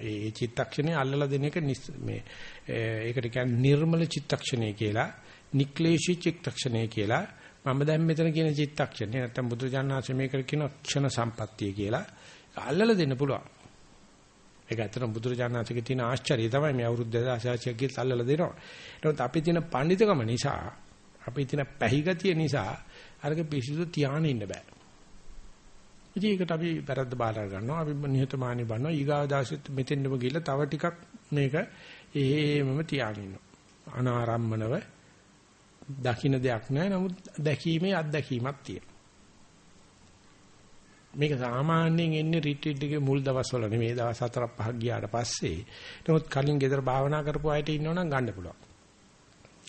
ඒ චිත්තක්ෂණේ අල්ලලා දෙන එක මේ ඒකට කියන්නේ නිර්මල චිත්තක්ෂණය කියලා, නික්ලේශී චිත්තක්ෂණය කියලා. මම දැන් මෙතන කියන චිත්තක්ෂණය නැත්තම් බුදුජානනාංශ මේකට කියන ක්ෂණ සම්පත්තිය කියලා. අල්ලලා දෙන්න පුළුවන්. ඒක ඇත්තටම බුදුරජාණන්සේගේ තියෙන ආශ්චර්යය තමයි මේ අවුරුදු 2600ක් ගිහලා අල්ලලා දෙනවා. නමුත් අපි තියෙන පඬිතකම නිසා, අපි තියෙන පැහිගතිය නිසා අරක පිසිදු තියාගෙන ඉන්න බෑ. ඉතින් ඒකට අපි වැරද්ද බාර ගන්නවා. අපි නිහතමානී බන්නවා. ඊගාව දාසෙත් මෙතෙන්දම ගිහලා තව ටිකක් මේක එහෙමම තියාගෙන ඉන්නවා. අනාරම්මනව දකින්න දෙයක් නැහැ. නමුත් දැකීමේ අත්දැකීමක් තියෙනවා. මේක සාමාන්‍යයෙන් එන්නේ රිට්‍රීට් එකේ මුල් දවස්වල නෙමෙයි දවස් 4 5ක් ගියාට පස්සේ. නමුත් කලින් ගෙදර භාවනා කරපු අයට ඉන්නවනම් ගන්න පුළුවන්.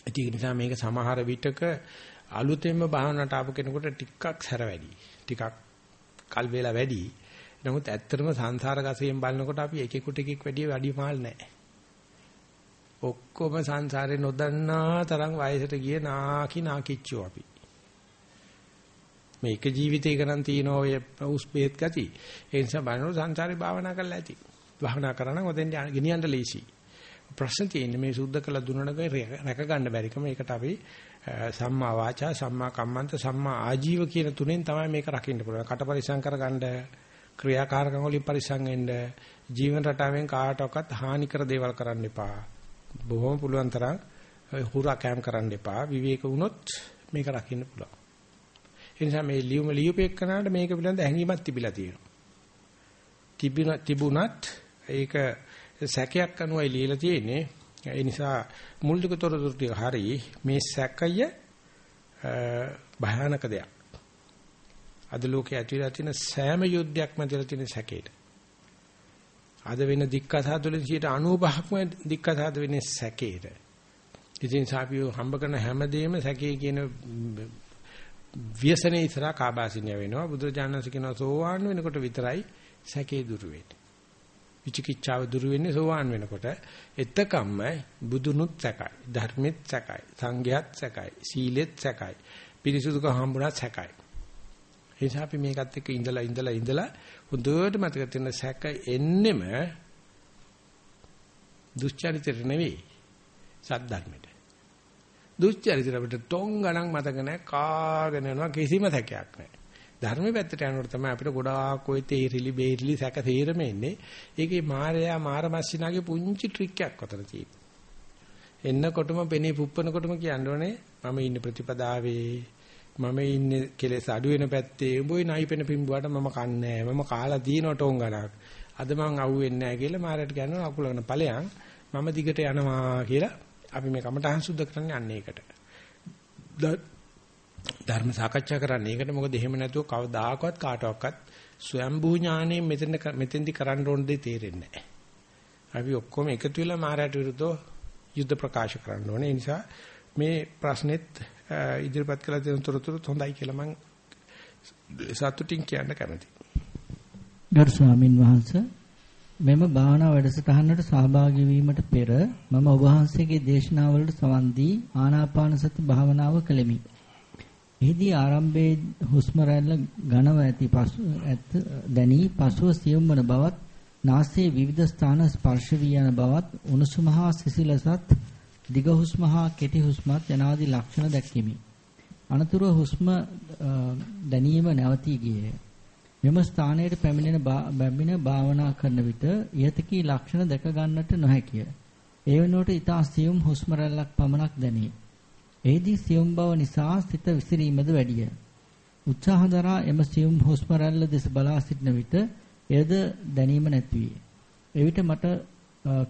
ඒක නිසා මේක සමහර විටක අලුතෙන්ම භාවනාවට ආපු කෙනෙකුට ටිකක් සැර වැඩි. ටිකක් කල් වේලා වැඩි. නමුත් ඇත්තටම සංසාර ගසයෙන් බලනකොට අපි එකෙකුට එකෙක් වැඩිය වැඩි මාල් නැහැ. ඔක්කොම සංසාරේ නොදන්නා තරම් වයසට ගිය නාකි නාකිච්චෝ අපි. මේක ජීවිතේක නම් තියෙන ඔය උස් බේත් ගති. ඒ නිසා බලනකොට සංසාරේ භාවනා කරලා ඇති. භාවනා කරා නම් ඔතෙන් ගෙනියන්න ලේසි. ප්‍රශ්න තියෙන්නේ මේ සුද්ධ කළ දුන්නක රැක ගන්න බැරිකම. ඒකට අපි සම්මා වාචා, සම්මා කම්මන්ත, සම්මා ආජීව කියන තුනෙන් තමයි මේක රකින්න පුළුවන්. කට පරිසම් කරගන්න, ක්‍රියාකාරකම් වලින් පරිසම් වෙන්න, ජීවන රටාවෙන් කාටවත් හානි කර දේවල් කරන්න එපා. බොහොම පුළුවන් තරම් හුරා කැම් කරන්න එපා. විවේක වුණොත් මේක රකින්න පුළුවන්. ඒ නිසා මේ ලියුම ලියුපෙක්කනට මේක පිළිබඳ හැඟීමක් තිබිලා තියෙනවා. තිබුණ තිබුණත් ඒක සැකයක් අනුවයි ලියලා තියෙන්නේ. ඒ නිසා මූලික තොරතුරු ටික හරි මේ සැකය භයානක දෙයක්. අද ලෝකයේ ඇතිවලා තියෙන සෑම යුද්ධයක්ම ඇතිවලා තියෙන සැකේට. අද වෙන දික්කසාතුලින් 95%ක්ම දික්කසාත වෙන්නේ සැකේට. ඉතින් සාපියෝ හම්බ කරන හැමදේම සැකේ කියන ව්‍යසනේ ඉස්සරහා කාබාසිනිය වෙනවා බුදුරජාණන්සේ කියනවා සෝවාන් වෙනකොට විතරයි සැකේ දුරු වෙන්නේ විචිකිච්ඡාව දුරු වෙන්නේ සෝවාන් වෙනකොට. එතකම්ම බුදුනුත් සැකයි ධර්මෙත් සැකයි සංඝයාත් සැකයි සීලෙත් සැකයි පිරිසුදුක හම්බුණත් සැකයි. එනිසා අපි මේකත් එක්ක ඉඳලා ඉඳලා ඉඳලා හොඳට මතක තියෙන සැක එන්නෙම දුස්චරිතෙට නෙවෙයි සද්ධර්මෙට දුස්චරිතය අපිට ටොං ගණන් මතක නැහැ කාගෙන යනවා කිසිම සැකයක් නැහැ. ධර්ම පැත්තට යනකොට තමයි අපිට ගොඩාක් ඔය තේරිලි බේරිලි සැක තේරෙම එන්නේ. ඒකේ මායя මාරමස්සිනාගේ පුංචි ට්‍රික් එකක් අතර තියෙනවා. එන්නකොටම පෙනේ පුප්පනකොටම කියන්නේ මම ඉන්නේ ප්‍රතිපදාවේ. මම ඉන්නේ කෙලෙස් අඩු වෙන පැත්තේ. උඹේ නයිපෙන පිඹුවට මම කන්නේ මම කාලා දිනන ටෝන් ගලක් අද මං අහුවෙන්නේ නැහැ කියලා මාරයට කියනවා අකුලගෙන ඵලයන්. මම දිගට යනවා කියලා අපි මේ කමටහන් සුද්ධ කරන්න යන්නේ ඒකට. ධර්ම සාකච්ඡා කරන්නේ ඒකට මොකද එහෙම නැතුව කවදාකවත් කාටවත් ස්වයම්බූ ඥාණයෙන් මෙතෙන් මෙතෙන්දි කරන්න ඕන දෙය තේරෙන්නේ නැහැ. අපි ඔක්කොම එකතු වෙලා මාරයට විරුද්ධව යුද්ධ ප්‍රකාශ කරන්න ඕනේ. ඒ නිසා මේ ප්‍රශ්නෙත් ඉදිරිපත් කළ තියෙන තොරතුරු හොඳයි කියලා මම සතුටින් කියන්න කැමතියි. ගරු ස්වාමින් වහන්සේ මෙම භාවනා වැඩසටහනට සහභාගී වීමට පෙර මම ඔබ වහන්සේගේ දේශනාවලට සවන් දී ආනාපාන සති භාවනාව කළෙමි. එහිදී ආරම්භයේ හුස්ම රැල්ල ඝනව ඇති පසු ඇත් දැනි පසුව සියුම් වන බවත් නාසයේ විවිධ ස්ථාන ස්පර්ශ වී යන බවත් උණුසුම හා සිසිලසත් දිග හුස්ම හා කෙටි හුස්මත් යනාදී ලක්ෂණ දැක්කෙමි. අනතුරුව හුස්ම දැනීම නැවතී ගියේය. මෙම ස්ථානයට පැමිණෙන බැමින භාවනා කරන විට යතිකී ලක්ෂණ දැක ගන්නට නොහැකිය. ඒ වෙනුවට ඊතා සියුම් හුස්ම රැල්ලක් පමණක් දැනේ. එෙහිදී සියුම් බව නිසා සිත විසිරීමද වැඩිය. උත්සාහ දරා එම සියුම් හුස්ම රැල්ල දෙස බලා සිටන විට එයද දැනීම නැති විය. එවිට මට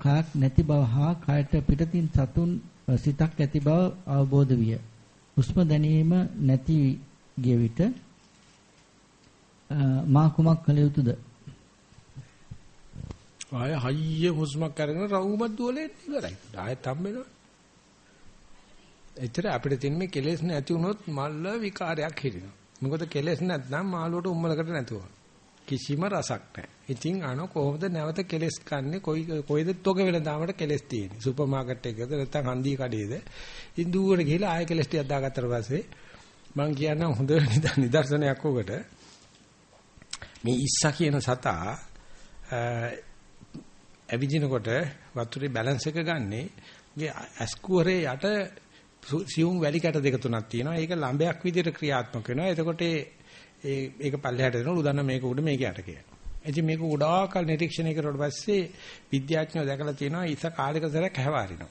කයක් නැති බව හා කයට පිටතින් සතුන් සිතක් ඇති බව අවබෝධ විය. හුස්ම දැනීම නැති ගිය විට මා කුමක් කළ යුතුද? ආය හයිය හුස්මක් අරගෙන රවුමක් දුවලේ ඉවරයි. ආයෙත් හම්බෙනවා. එතර අපිට තියෙන මේ කෙලෙස් නැති වුණොත් මල්ල විකාරයක් හිරිනවා. මොකද කෙලෙස් නැත්නම් මාළුවට උම්මලකට නැතුව. කිසිම රසක් නැහැ. ඉතින් අන කොහොමද නැවත කෙලෙස් කන්නේ? කොයි කොයිද තොග වෙන දාමට කෙලෙස් තියෙන්නේ? සුපර් මාකට් එකකද නැත්නම් හන්දිය කඩේද? ඉතින් දුවර ගිහලා ආයෙ කෙලෙස් ටිකක් දාගත්තට පස්සේ මම කියනවා හොඳ [LAUGHS] නිදර්ශනයක් ඔකට. මේ ඉස්සා කියන සතා ඇවිදිනකොට වතුරේ බැලන්ස් එක ගන්නේ ඇස්කුවරේ යට සියුම් වැලි කැට දෙක තුනක් තියෙනවා. ඒක ලම්බයක් විදිහට ක්‍රියාත්මක වෙනවා. එතකොට ඒ ඒක පල්ලෙහාට දෙනවා. උදන්න මේක උඩ මේක යට කියලා. ඉතින් මේක ගොඩාක්කල් නිරීක්ෂණය කරුවට පස්සේ විද්‍යාඥයෝ දැකලා තියෙනවා ඉස කාලයක සැරයක් හැවාරිනවා.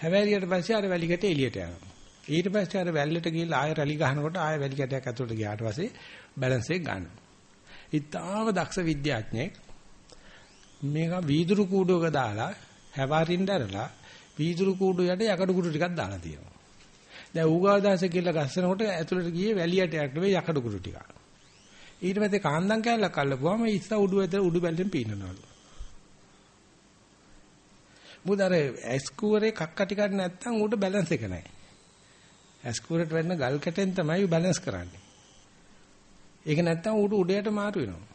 හැවාරියට පස්සේ අර වැලි කැට එළියට යනවා. ඊට පස්සේ අර වැල්ලට ගිහලා ආය රැලි ගහනකොට ආය වැලි කැටයක් ඇතුළට ගියාට පස්සේ බැලන්ස් එක ගන්නවා. ඉතාලම දක්ෂ විද්‍යාඥයෙක් මේක වීදුරු කූඩුවක දාලා හැවාරින්න ඇරලා වීදුරු කූඩු යට යකඩ කුඩු ටිකක් දාලා තියෙනවා. දැන් ඌගාදාස කියලා ගස්සනකොට ඇතුළට ගියේ වැලියට යක් නෙවෙයි යකඩ කුඩු ටික. ඊට පස්සේ කාන්දම් කැල්ලක් අල්ලපුවාම ඉස්ස උඩු ඇත උඩු බැලෙන් පීනනවලු. මුදර ඇස්කුවරේ කක්ක ටිකක් නැත්තම් ඌට බැලන්ස් එක නැහැ. ඇස්කුවරට වෙන්න ගල් කැටෙන් තමයි බැලන්ස් කරන්නේ. ඒක නැත්තම් ඌට උඩයට මාරු වෙනවා.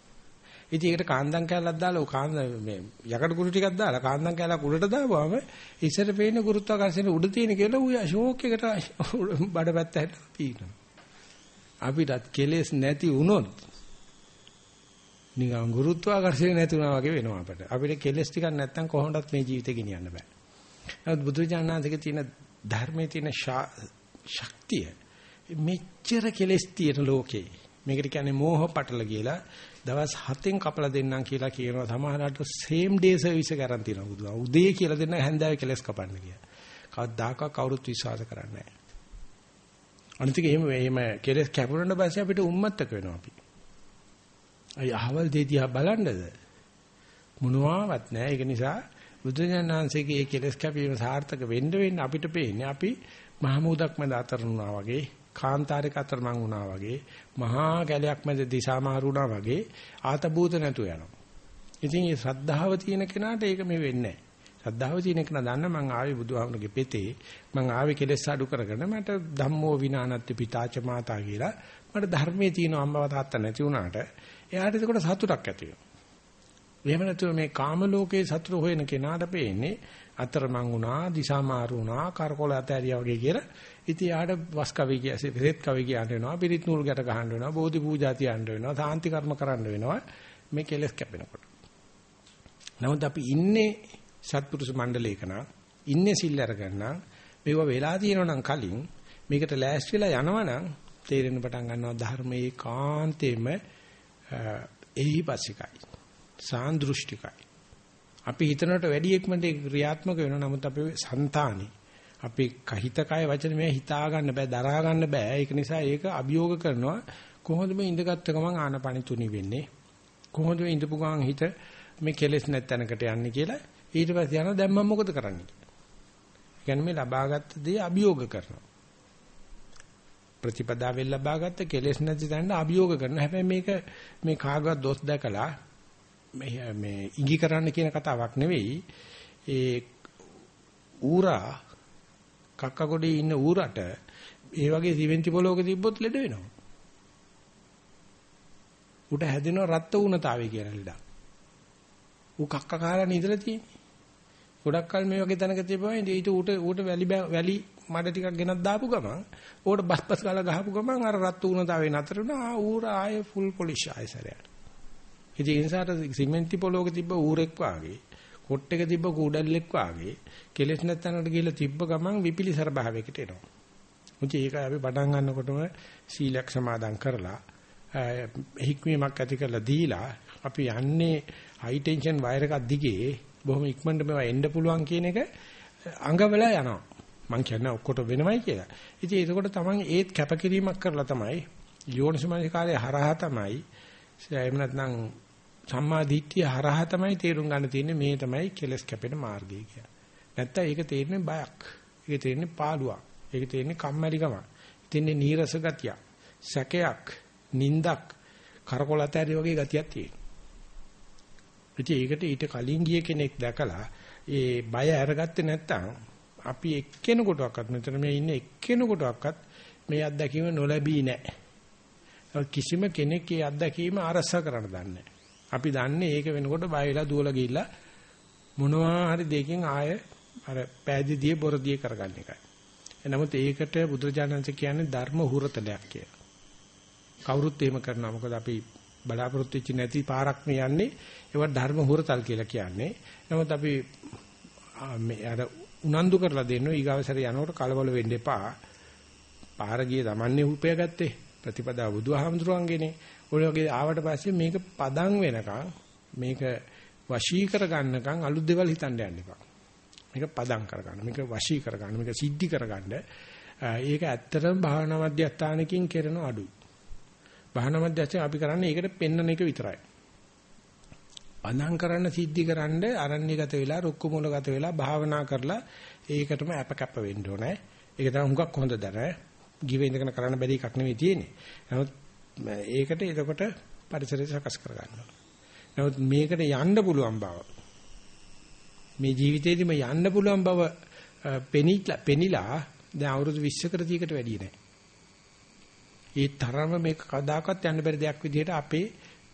ඉතින් ඒකට කාන්දම් කැලක් දාලා ඔය කාන්ද මේ යකඩ කුරු ටිකක් දාලා කාන්දම් කැලක් උඩට දාපුවාම ඉස්සර පේන ගුරුත්වාකර්ෂණය උඩ තියෙන කියලා ඌ ෂෝක් එකට [LAUGHS] බඩපැත්ත හැට පීනවා. අපිටත් කෙලෙස් නැති වුණොත් නිකන් ගුරුත්වාකර්ෂණය නැතුණා වගේ වෙනවා අපිට. අපිට කෙලෙස් ටිකක් නැත්තම් කොහොමදත් මේ ජීවිතේ ගෙනියන්න බෑ. නමුත් බුදුජානනාථගේ තියෙන ධර්මයේ තියෙන ශක්තිය මෙච්චර කෙලෙස් තියෙන ලෝකේ මේකට කියන්නේ මෝහ පටල කියලා දවස් 7න් කපලා දෙන්නම් කියලා කියනවා. සමහරවිට same day service එක ගන්න තියෙනවා. බුදුහා උදේ කියලා දෙන්න හැන්දෑවේ කෙලස් කපන්න කියලා. කවදාකවත් කවුරුත් විශ්වාස කරන්නේ නැහැ. අනිත් එක එහෙම එහෙම කෙලස් කැපුණාට පස්සේ අපිට උම්මත්තක වෙනවා අපි. අය අහවල් දෙය දිහා බලන්නද? මොනවාවත් නැහැ. ඒක නිසා බුදුජානනාංශයේ කෙලස් කැපීම සාර්ථක වෙන්න වෙන්න අපිට පේන්නේ අපි මහමූදක් මැද අතරනුනා වගේ කාන්තාරයක අතරමං වුණා වගේ මහා ගැලයක් මැද දිශා මාරු වුණා වගේ ආතබූත නැතුව යනවා. ඉතින් මේ ශ්‍රද්ධාව තියෙන කෙනාට ඒක මේ වෙන්නේ නැහැ. ශ්‍රද්ධාව තියෙන කෙනා දන්න මං ආවේ බුදුහාමුදුරගේ පෙතේ මං ආවේ කෙලෙස් අඩු කරගෙන මට ධම්මෝ විනානත්ති පිතාච මාතා කියලා මට ධර්මයේ තියෙන අම්මව තාත්තා නැති වුණාට එයාට ඒකට සතුටක් ඇති වෙනවා. එහෙම නැතුව මේ කාම ලෝකේ සතුට හොයන කෙනාට පේන්නේ අතරමං වුණා, දිශා මාරු වුණා, කරකොල ඇතෑරියා වගේ කියලා ඉතින් යාට වස් කවි කියසේ පෙරෙත් කවි කියන්න වෙනවා පිරිත් නූල් ගැට ගහන්න වෙනවා බෝධි පූජා තියන්න වෙනවා සාන්ති කර්ම කරන්න වෙනවා. මේ කෙලස් කැපෙනකොට. නමුත් අපි ඉන්නේ සත්පුරුෂ මණ්ඩලයක නම් ඉන්නේ සිල් අරගන්න මේව වෙලා තියෙනවා නම් කලින් මේකට ලෑස්තිලා යනවනම් තේරෙන්න පටන් ගන්නවා ධර්මයේ කාන්තේම එහිපසිකයි සාන්දෘෂ්ටිකයි. අපි හිතනට වැඩි ඉක්මනට ක්‍රියාත්මක වෙනවා. නමුත් අපේ సంతානේ අපි කහිත කය වචන මේ හිතා ගන්න බෑ දරා ගන්න බෑ. ඒක නිසා ඒක අභියෝග කරනවා. කොහොමද මේ ඉඳගත්ත ගමන් ආනපනි තුනි වෙන්නේ? කොහොමද මේ ඉඳපු ගමන් හිත මේ කෙලෙස් නැත්තනකට යන්නේ කියලා ඊට පස්සේ යනවා දැන් මම මොකද කරන්නේ කියන්නේ මේ ලබාගත් දේ අභියෝග කරනවා. ප්‍රතිපදාවෙන් ලබාගත්ත කෙලෙස් නැති තැනට අභියෝග කරනවා. හැබැයි මේක මේ කාගවත් දොස් දැකලා මේ මේ ඉඟි කරන්න කියන කතාවක් නෙවෙයි. ඒ ඌරා කක්ක ගොඩේ ඉන්න ඌරට ඒ වගේ සිවෙන්ති පොලෝක තිබ්බොත් ලෙඩ වෙනවා. උට හැදෙන රත් වුණතාවය කියන ලෙඩක්. ඌ කක්ක කාලා නිදලා තියෙන්නේ. ගොඩක් කල් මේ වගේ තැනක තිබ්බම ඊට ඌට ඌට වැලි වැලි මඩ ටිකක් ගෙනත් දාපු ගමන් ඌට බස් බස් ගාලා ගහපු ගමන් අර රත් වුණතාවේ නතර වුණා ඌර ආයේ ෆුල් පොලිෂ් ආයෙ සරයට. ඉතින් ඒ නිසාට සිමෙන්ති පොලෝක තිබ්බ ඌරෙක් වාගේ කොට් එක තිබ්බ කූඩල්ලෙක් වාගේ කෙලෙස් නැත්තනකට ගිහලා තිබ්බ ගමන් විපිලිසර භාවයකට එනවා. මුචි ඒකයි අපි පටන් ගන්නකොටම සීලයක් සමාදන් කරලා හික්මීමක් ඇති කරලා දීලා අපි යන්නේ හයි ටෙන්ෂන් වයර් එකක් දිගේ බොහොම ඉක්මනට මේවා එන්න පුළුවන් කියන එක අඟවලා යනවා. මං කියන්නේ ඔක්කොට වෙනවයි කියලා. ඉතින් ඒකකොට තමයි ඒත් කැපකිරීමක් කරලා තමයි යෝනිසමනිකාරය හරහා තමයි එහෙම නැත්නම් සම්මා දිට්ඨිය හරහා තමයි තේරුම් ගන්න තියෙන්නේ මේ තමයි කෙලස් කැපෙන මාර්ගය කියලා. නැත්තම් ඒක තේරෙන්නේ බයක්. ඒක තේරෙන්නේ පාළුවක්. ඒක තේරෙන්නේ කම්මැලිකමක්. තේරෙන්නේ නීරස ගතිය. සැකයක්, නිന്ദක්, කරකොලතැරි වගේ ගතියක් තියෙනවා. ඉතින් ඒකට ඊට කලින් ගිය කෙනෙක් දැකලා ඒ බය අරගත්තේ නැත්තම් අපි එක්කෙනෙකුටවත් මෙතන මේ ඉන්න එක්කෙනෙකුටවත් මේ අත්දැකීම නොලැබී නැහැ. කිසිම කෙනෙක් ඒ අත්දැකීම අරස කරන්න දන්නේ නැහැ. අපි දන්නේ ඒක වෙනකොට බය වෙලා දුවලා ගිහිල්ලා මොනවා හරි දෙකකින් ආය අර පෑදිදී බොරදියේ කරගන්න එකයි. එනමුත් ඒකට බුදුරජාණන්සේ කියන්නේ ධර්ම හුරතලයක් කියලා. කවුරුත් එහෙම කරනවා. මොකද අපි බලාපොරොත්තු වෙච්ච නැති පාරක් මේ යන්නේ. ඒවට ධර්ම හුරතල් කියලා කියන්නේ. නමුත් අපි මේ අර උනන්දු කරලා දෙන්න ඊගාවසර යනකොට කලබල වෙන්න එපා. පාර ගියේ Tamanne උපයගත්තේ. ප්‍රතිපදා බුදුහාමුදුරන්ගේනේ. ඔය වගේ ආවට පස්සේ මේක පදම් වෙනකන් මේක වශී කරගන්නකම් අලුත් දේවල් හිතන්න යන්න එපා. මේක පදම් කරගන්න. මේක වශී කරගන්න. මේක සිද්ධි කරගන්න. ඒක ඇත්තටම භාවනා මධ්‍යස්ථානකින් කරන අඩුයි. භාවනා මධ්‍යස්ථාන අපි කරන්නේ ඒකට පෙන්වන එක විතරයි. පදම් කරන්න සිද්ධි කරන්න අරණ්‍යගත වෙලා රුක්ක මූලගත වෙලා භාවනා කරලා ඒකටම අපකප්ප වෙන්න ඕනේ. ඒක තමයි හුඟක් හොඳ දර. ගිව ඉඳගෙන කරන්න බැරි එකක් නෙවෙයි තියෙන්නේ. නමුත් ඒකට එතකොට පරිසරය සකස් කර ගන්නවා. නමුත් මේකට යන්න පුළුවන් බව මේ ජීවිතේදීම යන්න පුළුවන් බව පෙනිලා පෙනිලා දැන් අවුරුදු 20කට 30කට වැඩි නෑ. ඒ තරම මේක කදාකත් යන්න බැරි දෙයක් විදිහට අපේ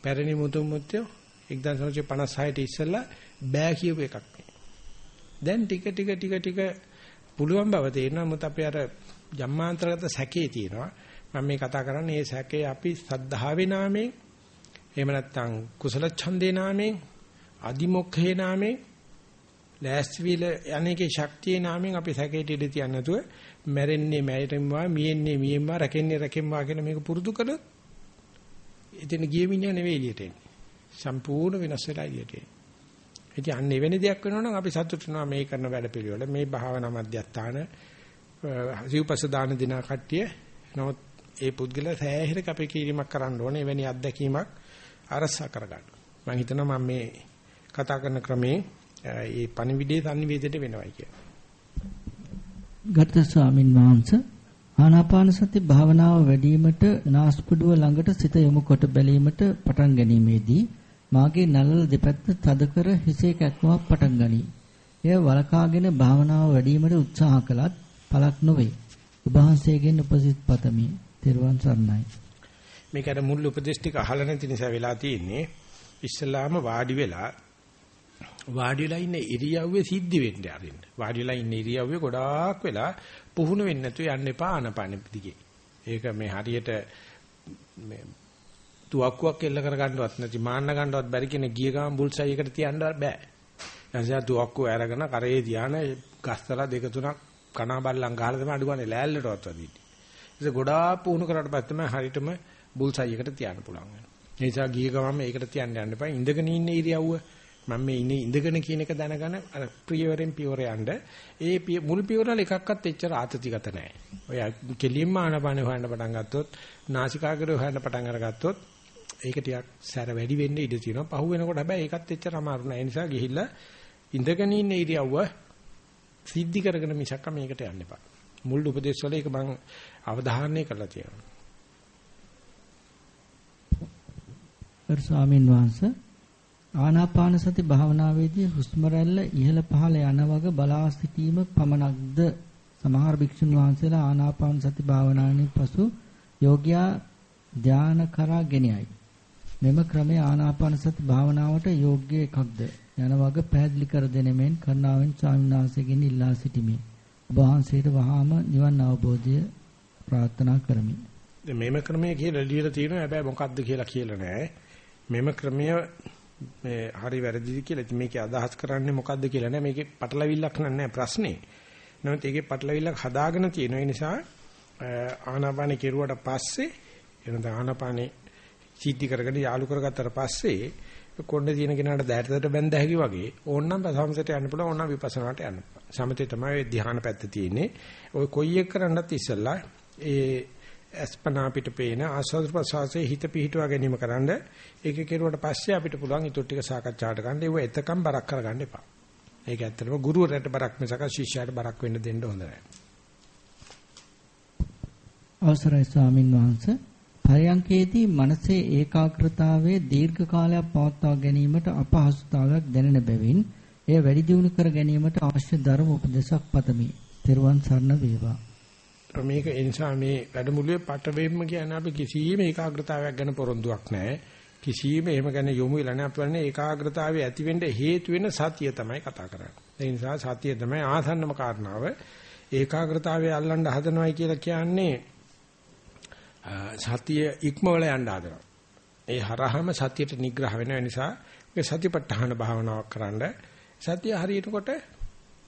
පැරණි මුතුන් මුත්‍යෝ 1956 ට ඉස්සෙල්ලා බෑ කියපු එකක් නේ. දැන් ටික ටික ටික ටික පුළුවන් බව තේරෙනවා මොකද අපේ අර ජම්මාන්තරගත සැකේ තියෙනවා. මම මේ කතා කරන්නේ මේ සැකේ අපි සද්ධාවේ නාමයෙන් එහෙම නැත්නම් කුසල ඡන්දේ නාමයෙන් අදිමොක්ඛේ නාමයෙන් ලෑස්තිවිල යන්නේකේ ශක්තියේ නාමයෙන් අපි සැකේට ඉඳ තියන්නේ නැතුව මැරෙන්නේ මැරෙන්නවා මියෙන්නේ මියෙන්වා රැකෙන්නේ රැකෙන්වා කියන මේක පුරුදු කළොත් එතන ගිය මිනිහා නෙවෙයි එළියට එන්නේ සම්පූර්ණ වෙනස් වෙලා එළියට එන්නේ ඉතින් අන්න එවැනි දෙයක් වෙනවා නම් අපි සතුටු වෙනවා මේ කරන වැඩ පිළිවෙල මේ භාවනා මධ්‍යස්ථාන සිව්පස දාන දින කට්ටිය නමුත් ඒ පුද්ගලයා සෑහෙන කැපී කිරීමක් කරන්න ඕනේ එවැනි අත්දැකීමක් අරසා කරගන්න. මම හිතනවා මම මේ කතා කරන ක්‍රමේ ඒ පණිවිඩයේ sannivedයට වෙනවයි කියලා. ගත ස්වාමින් වහන්සේ ආනාපාන සති භාවනාව වැඩිවීමට නාස්පුඩුව ළඟට සිත යොමු කොට බැලීමට පටන් ගැනීමේදී මාගේ නළල දෙපැත්ත තද කර හිසේ කැක්කමක් පටන් ගනී. එය වලකාගෙන භාවනාව වැඩිවීමට උත්සාහ කළත් පළක් නොවේ. ඔබ වහන්සේගෙන් උපසිත පතමි. තෙරුවන් සරණයි. මේක අර මුල් උපදේශ ටික අහලා නැති නිසා වෙලා තියෙන්නේ. ඉස්සලාම වාඩි වෙලා වාඩි වෙලා ඉන්න ඉරියව්වේ සිද්ධ වෙන්න ආරින්න. වාඩි වෙලා ඉන්න ඉරියව්වේ ගොඩාක් වෙලා පුහුණු වෙන්නේ නැතුව යන්න එපා ආනපාන දිගේ. ඒක මේ හරියට මේ තුවක්කුවක් එල්ල කර ගන්නවත් නැති මාන්න ගන්නවත් බැරි කෙනෙක් ගිය ගමන් බුල්සයි එකට තියන්න බෑ. එනිසා තුවක්කුව අරගෙන කරේ ධානය ගස්තලා දෙක තුනක් කනා බල්ලන් ගහලා තමයි අඩුවනේ ලෑල්ලටවත් වදින්නේ. ඒක ගොඩාක් පුහුණු කරාට පස්සේ තමයි හරියටම බුල්සයි එකට තියන්න පුළුවන් වෙනවා. ඒ නිසා ගිය ගමන් මේකට තියන්න යන්න එපා. ඉඳගෙන ඉන්න ඉරියව්ව මම මේ ඉන්නේ ඉඳගෙන කියන එක දැනගෙන අර ප්‍රියවරෙන් පියවර යන්න ඒ මුල් පියවරවල එකක්වත් එච්චර ආතතිගත නැහැ. ඔය කෙලින්ම ආනපාන හොයන්න පටන් ගත්තොත් නාසිකාග්‍රය හොයන්න පටන් අරගත්තොත් ඒක ටිකක් සැර වැඩි වෙන්න ඉඩ තියෙනවා. පහු වෙනකොට හැබැයි ඒකත් එච්චර අමාරු නෑ. ඒ නිසා ගිහිල්ලා ඉඳගෙන ඉන්න ඉරියව්ව සිද්ධි කරගෙන මිසක් මේකට යන්න එපා. මුල් උපදේශ වල ඒක මම අවධාරණය කරලා තියෙනවා. ගරු ස්වාමින් වහන්සේ ආනාපාන සති භාවනාවේදී හුස්ම රැල්ල ඉහළ පහළ යන වග බලා සිටීම පමණක්ද සමහර භික්ෂුන් වහන්සේලා ආනාපාන සති භාවනාවෙන් පසු යෝග්‍යා ධාන කරා ගෙනයයි. මෙම ක්‍රමය ආනාපාන සති භාවනාවට යෝග්‍ය එකක්ද යන වග පැහැදිලි කර දෙනෙමින් කරුණාවෙන් ස්වාමීන් වහන්සේගෙන් ඉල්ලා සිටිමි. ඔබ වහන්සේට වහාම නිවන් අවබෝධය ප්‍රාර්ථනා කරමි. මෙම ක්‍රමය කියලා ලියලා තියෙනවා හැබැයි මොකක්ද කියලා කියලා නෑ. මෙම ක්‍රමය මේ හරි වැරදිද කියලා ඉතින් මේකේ අදහස් කරන්නේ මොකද්ද කියලා නෑ මේකේ පටලවිල්ලක් නෑ ප්‍රශ්නේ. නමුත් ඒකේ පටලවිල්ලක් හදාගෙන තියෙන නිසා ආනාපානෙ කෙරුවට පස්සේ එනද ආනාපානෙ සිද්ධි කරගෙන යාලු කරගත්තට පස්සේ කොණ්ඩේ තියෙන කෙනාට දැහැටට බැඳ හැකි වගේ ඕනනම් සමසයට යන්න පුළුවන් ඕනනම් විපස්සනාට යන්න. සමතේ තමයි ධ්‍යාන පැත්ත තියෙන්නේ. ඔය කොයි එක කරන්නත් ඉස්සෙල්ලා ඒ අස්පනා අපිට පේන ආස්වාද ප්‍රසවාසයේ හිත පිහිටුවා ගැනීම කරන්න ඒක කෙරුවට පස්සේ අපිට පුළුවන් ඊටු ටික සාකච්ඡාට ගන්න ඒව එතකම් බරක් කරගන්න එපා. ඒක ඇත්තටම ගුරුවරයාට බරක් මිසක ශිෂ්‍යයාට බරක් වෙන්න දෙන්න හොඳ නැහැ. අවසරයි ස්වාමින් වහන්සේ පරයන්කේදී මනසේ ඒකාග්‍රතාවයේ දීර්ඝ කාලයක් පවත්වා ගැනීමට අපහසුතාවයක් දැනෙන බැවින් එය වැඩි දියුණු කර ගැනීමට අවශ්‍ය ධර්ම උපදේශක් පතමි. තෙරුවන් සරණ වේවා. මේක ඒ නිසා මේ වැඩමුළුවේ පටවෙන්න කියන්නේ අපි කිසියම් ඒකාග්‍රතාවයක් ගැන පොරොන්දුවක් නැහැ. කිසියම් එහෙම ගැන යොමු වෙලා නැහැ. අපි වන්නේ ඒකාග්‍රතාවය ඇති වෙන්න හේතු වෙන සතිය තමයි කතා කරන්නේ. ඒ නිසා සතිය තමයි ආසන්නම කාරණාව. ඒකාග්‍රතාවය අල්ලන්න හදනවයි කියලා කියන්නේ සතිය ඉක්මවල යන්න හදනවා. ඒ හරහම සතියට නිග්‍රහ වෙන නිසා මේ සතිපට්ඨාන භාවනාවක් කරන්න සතිය හරියනකොට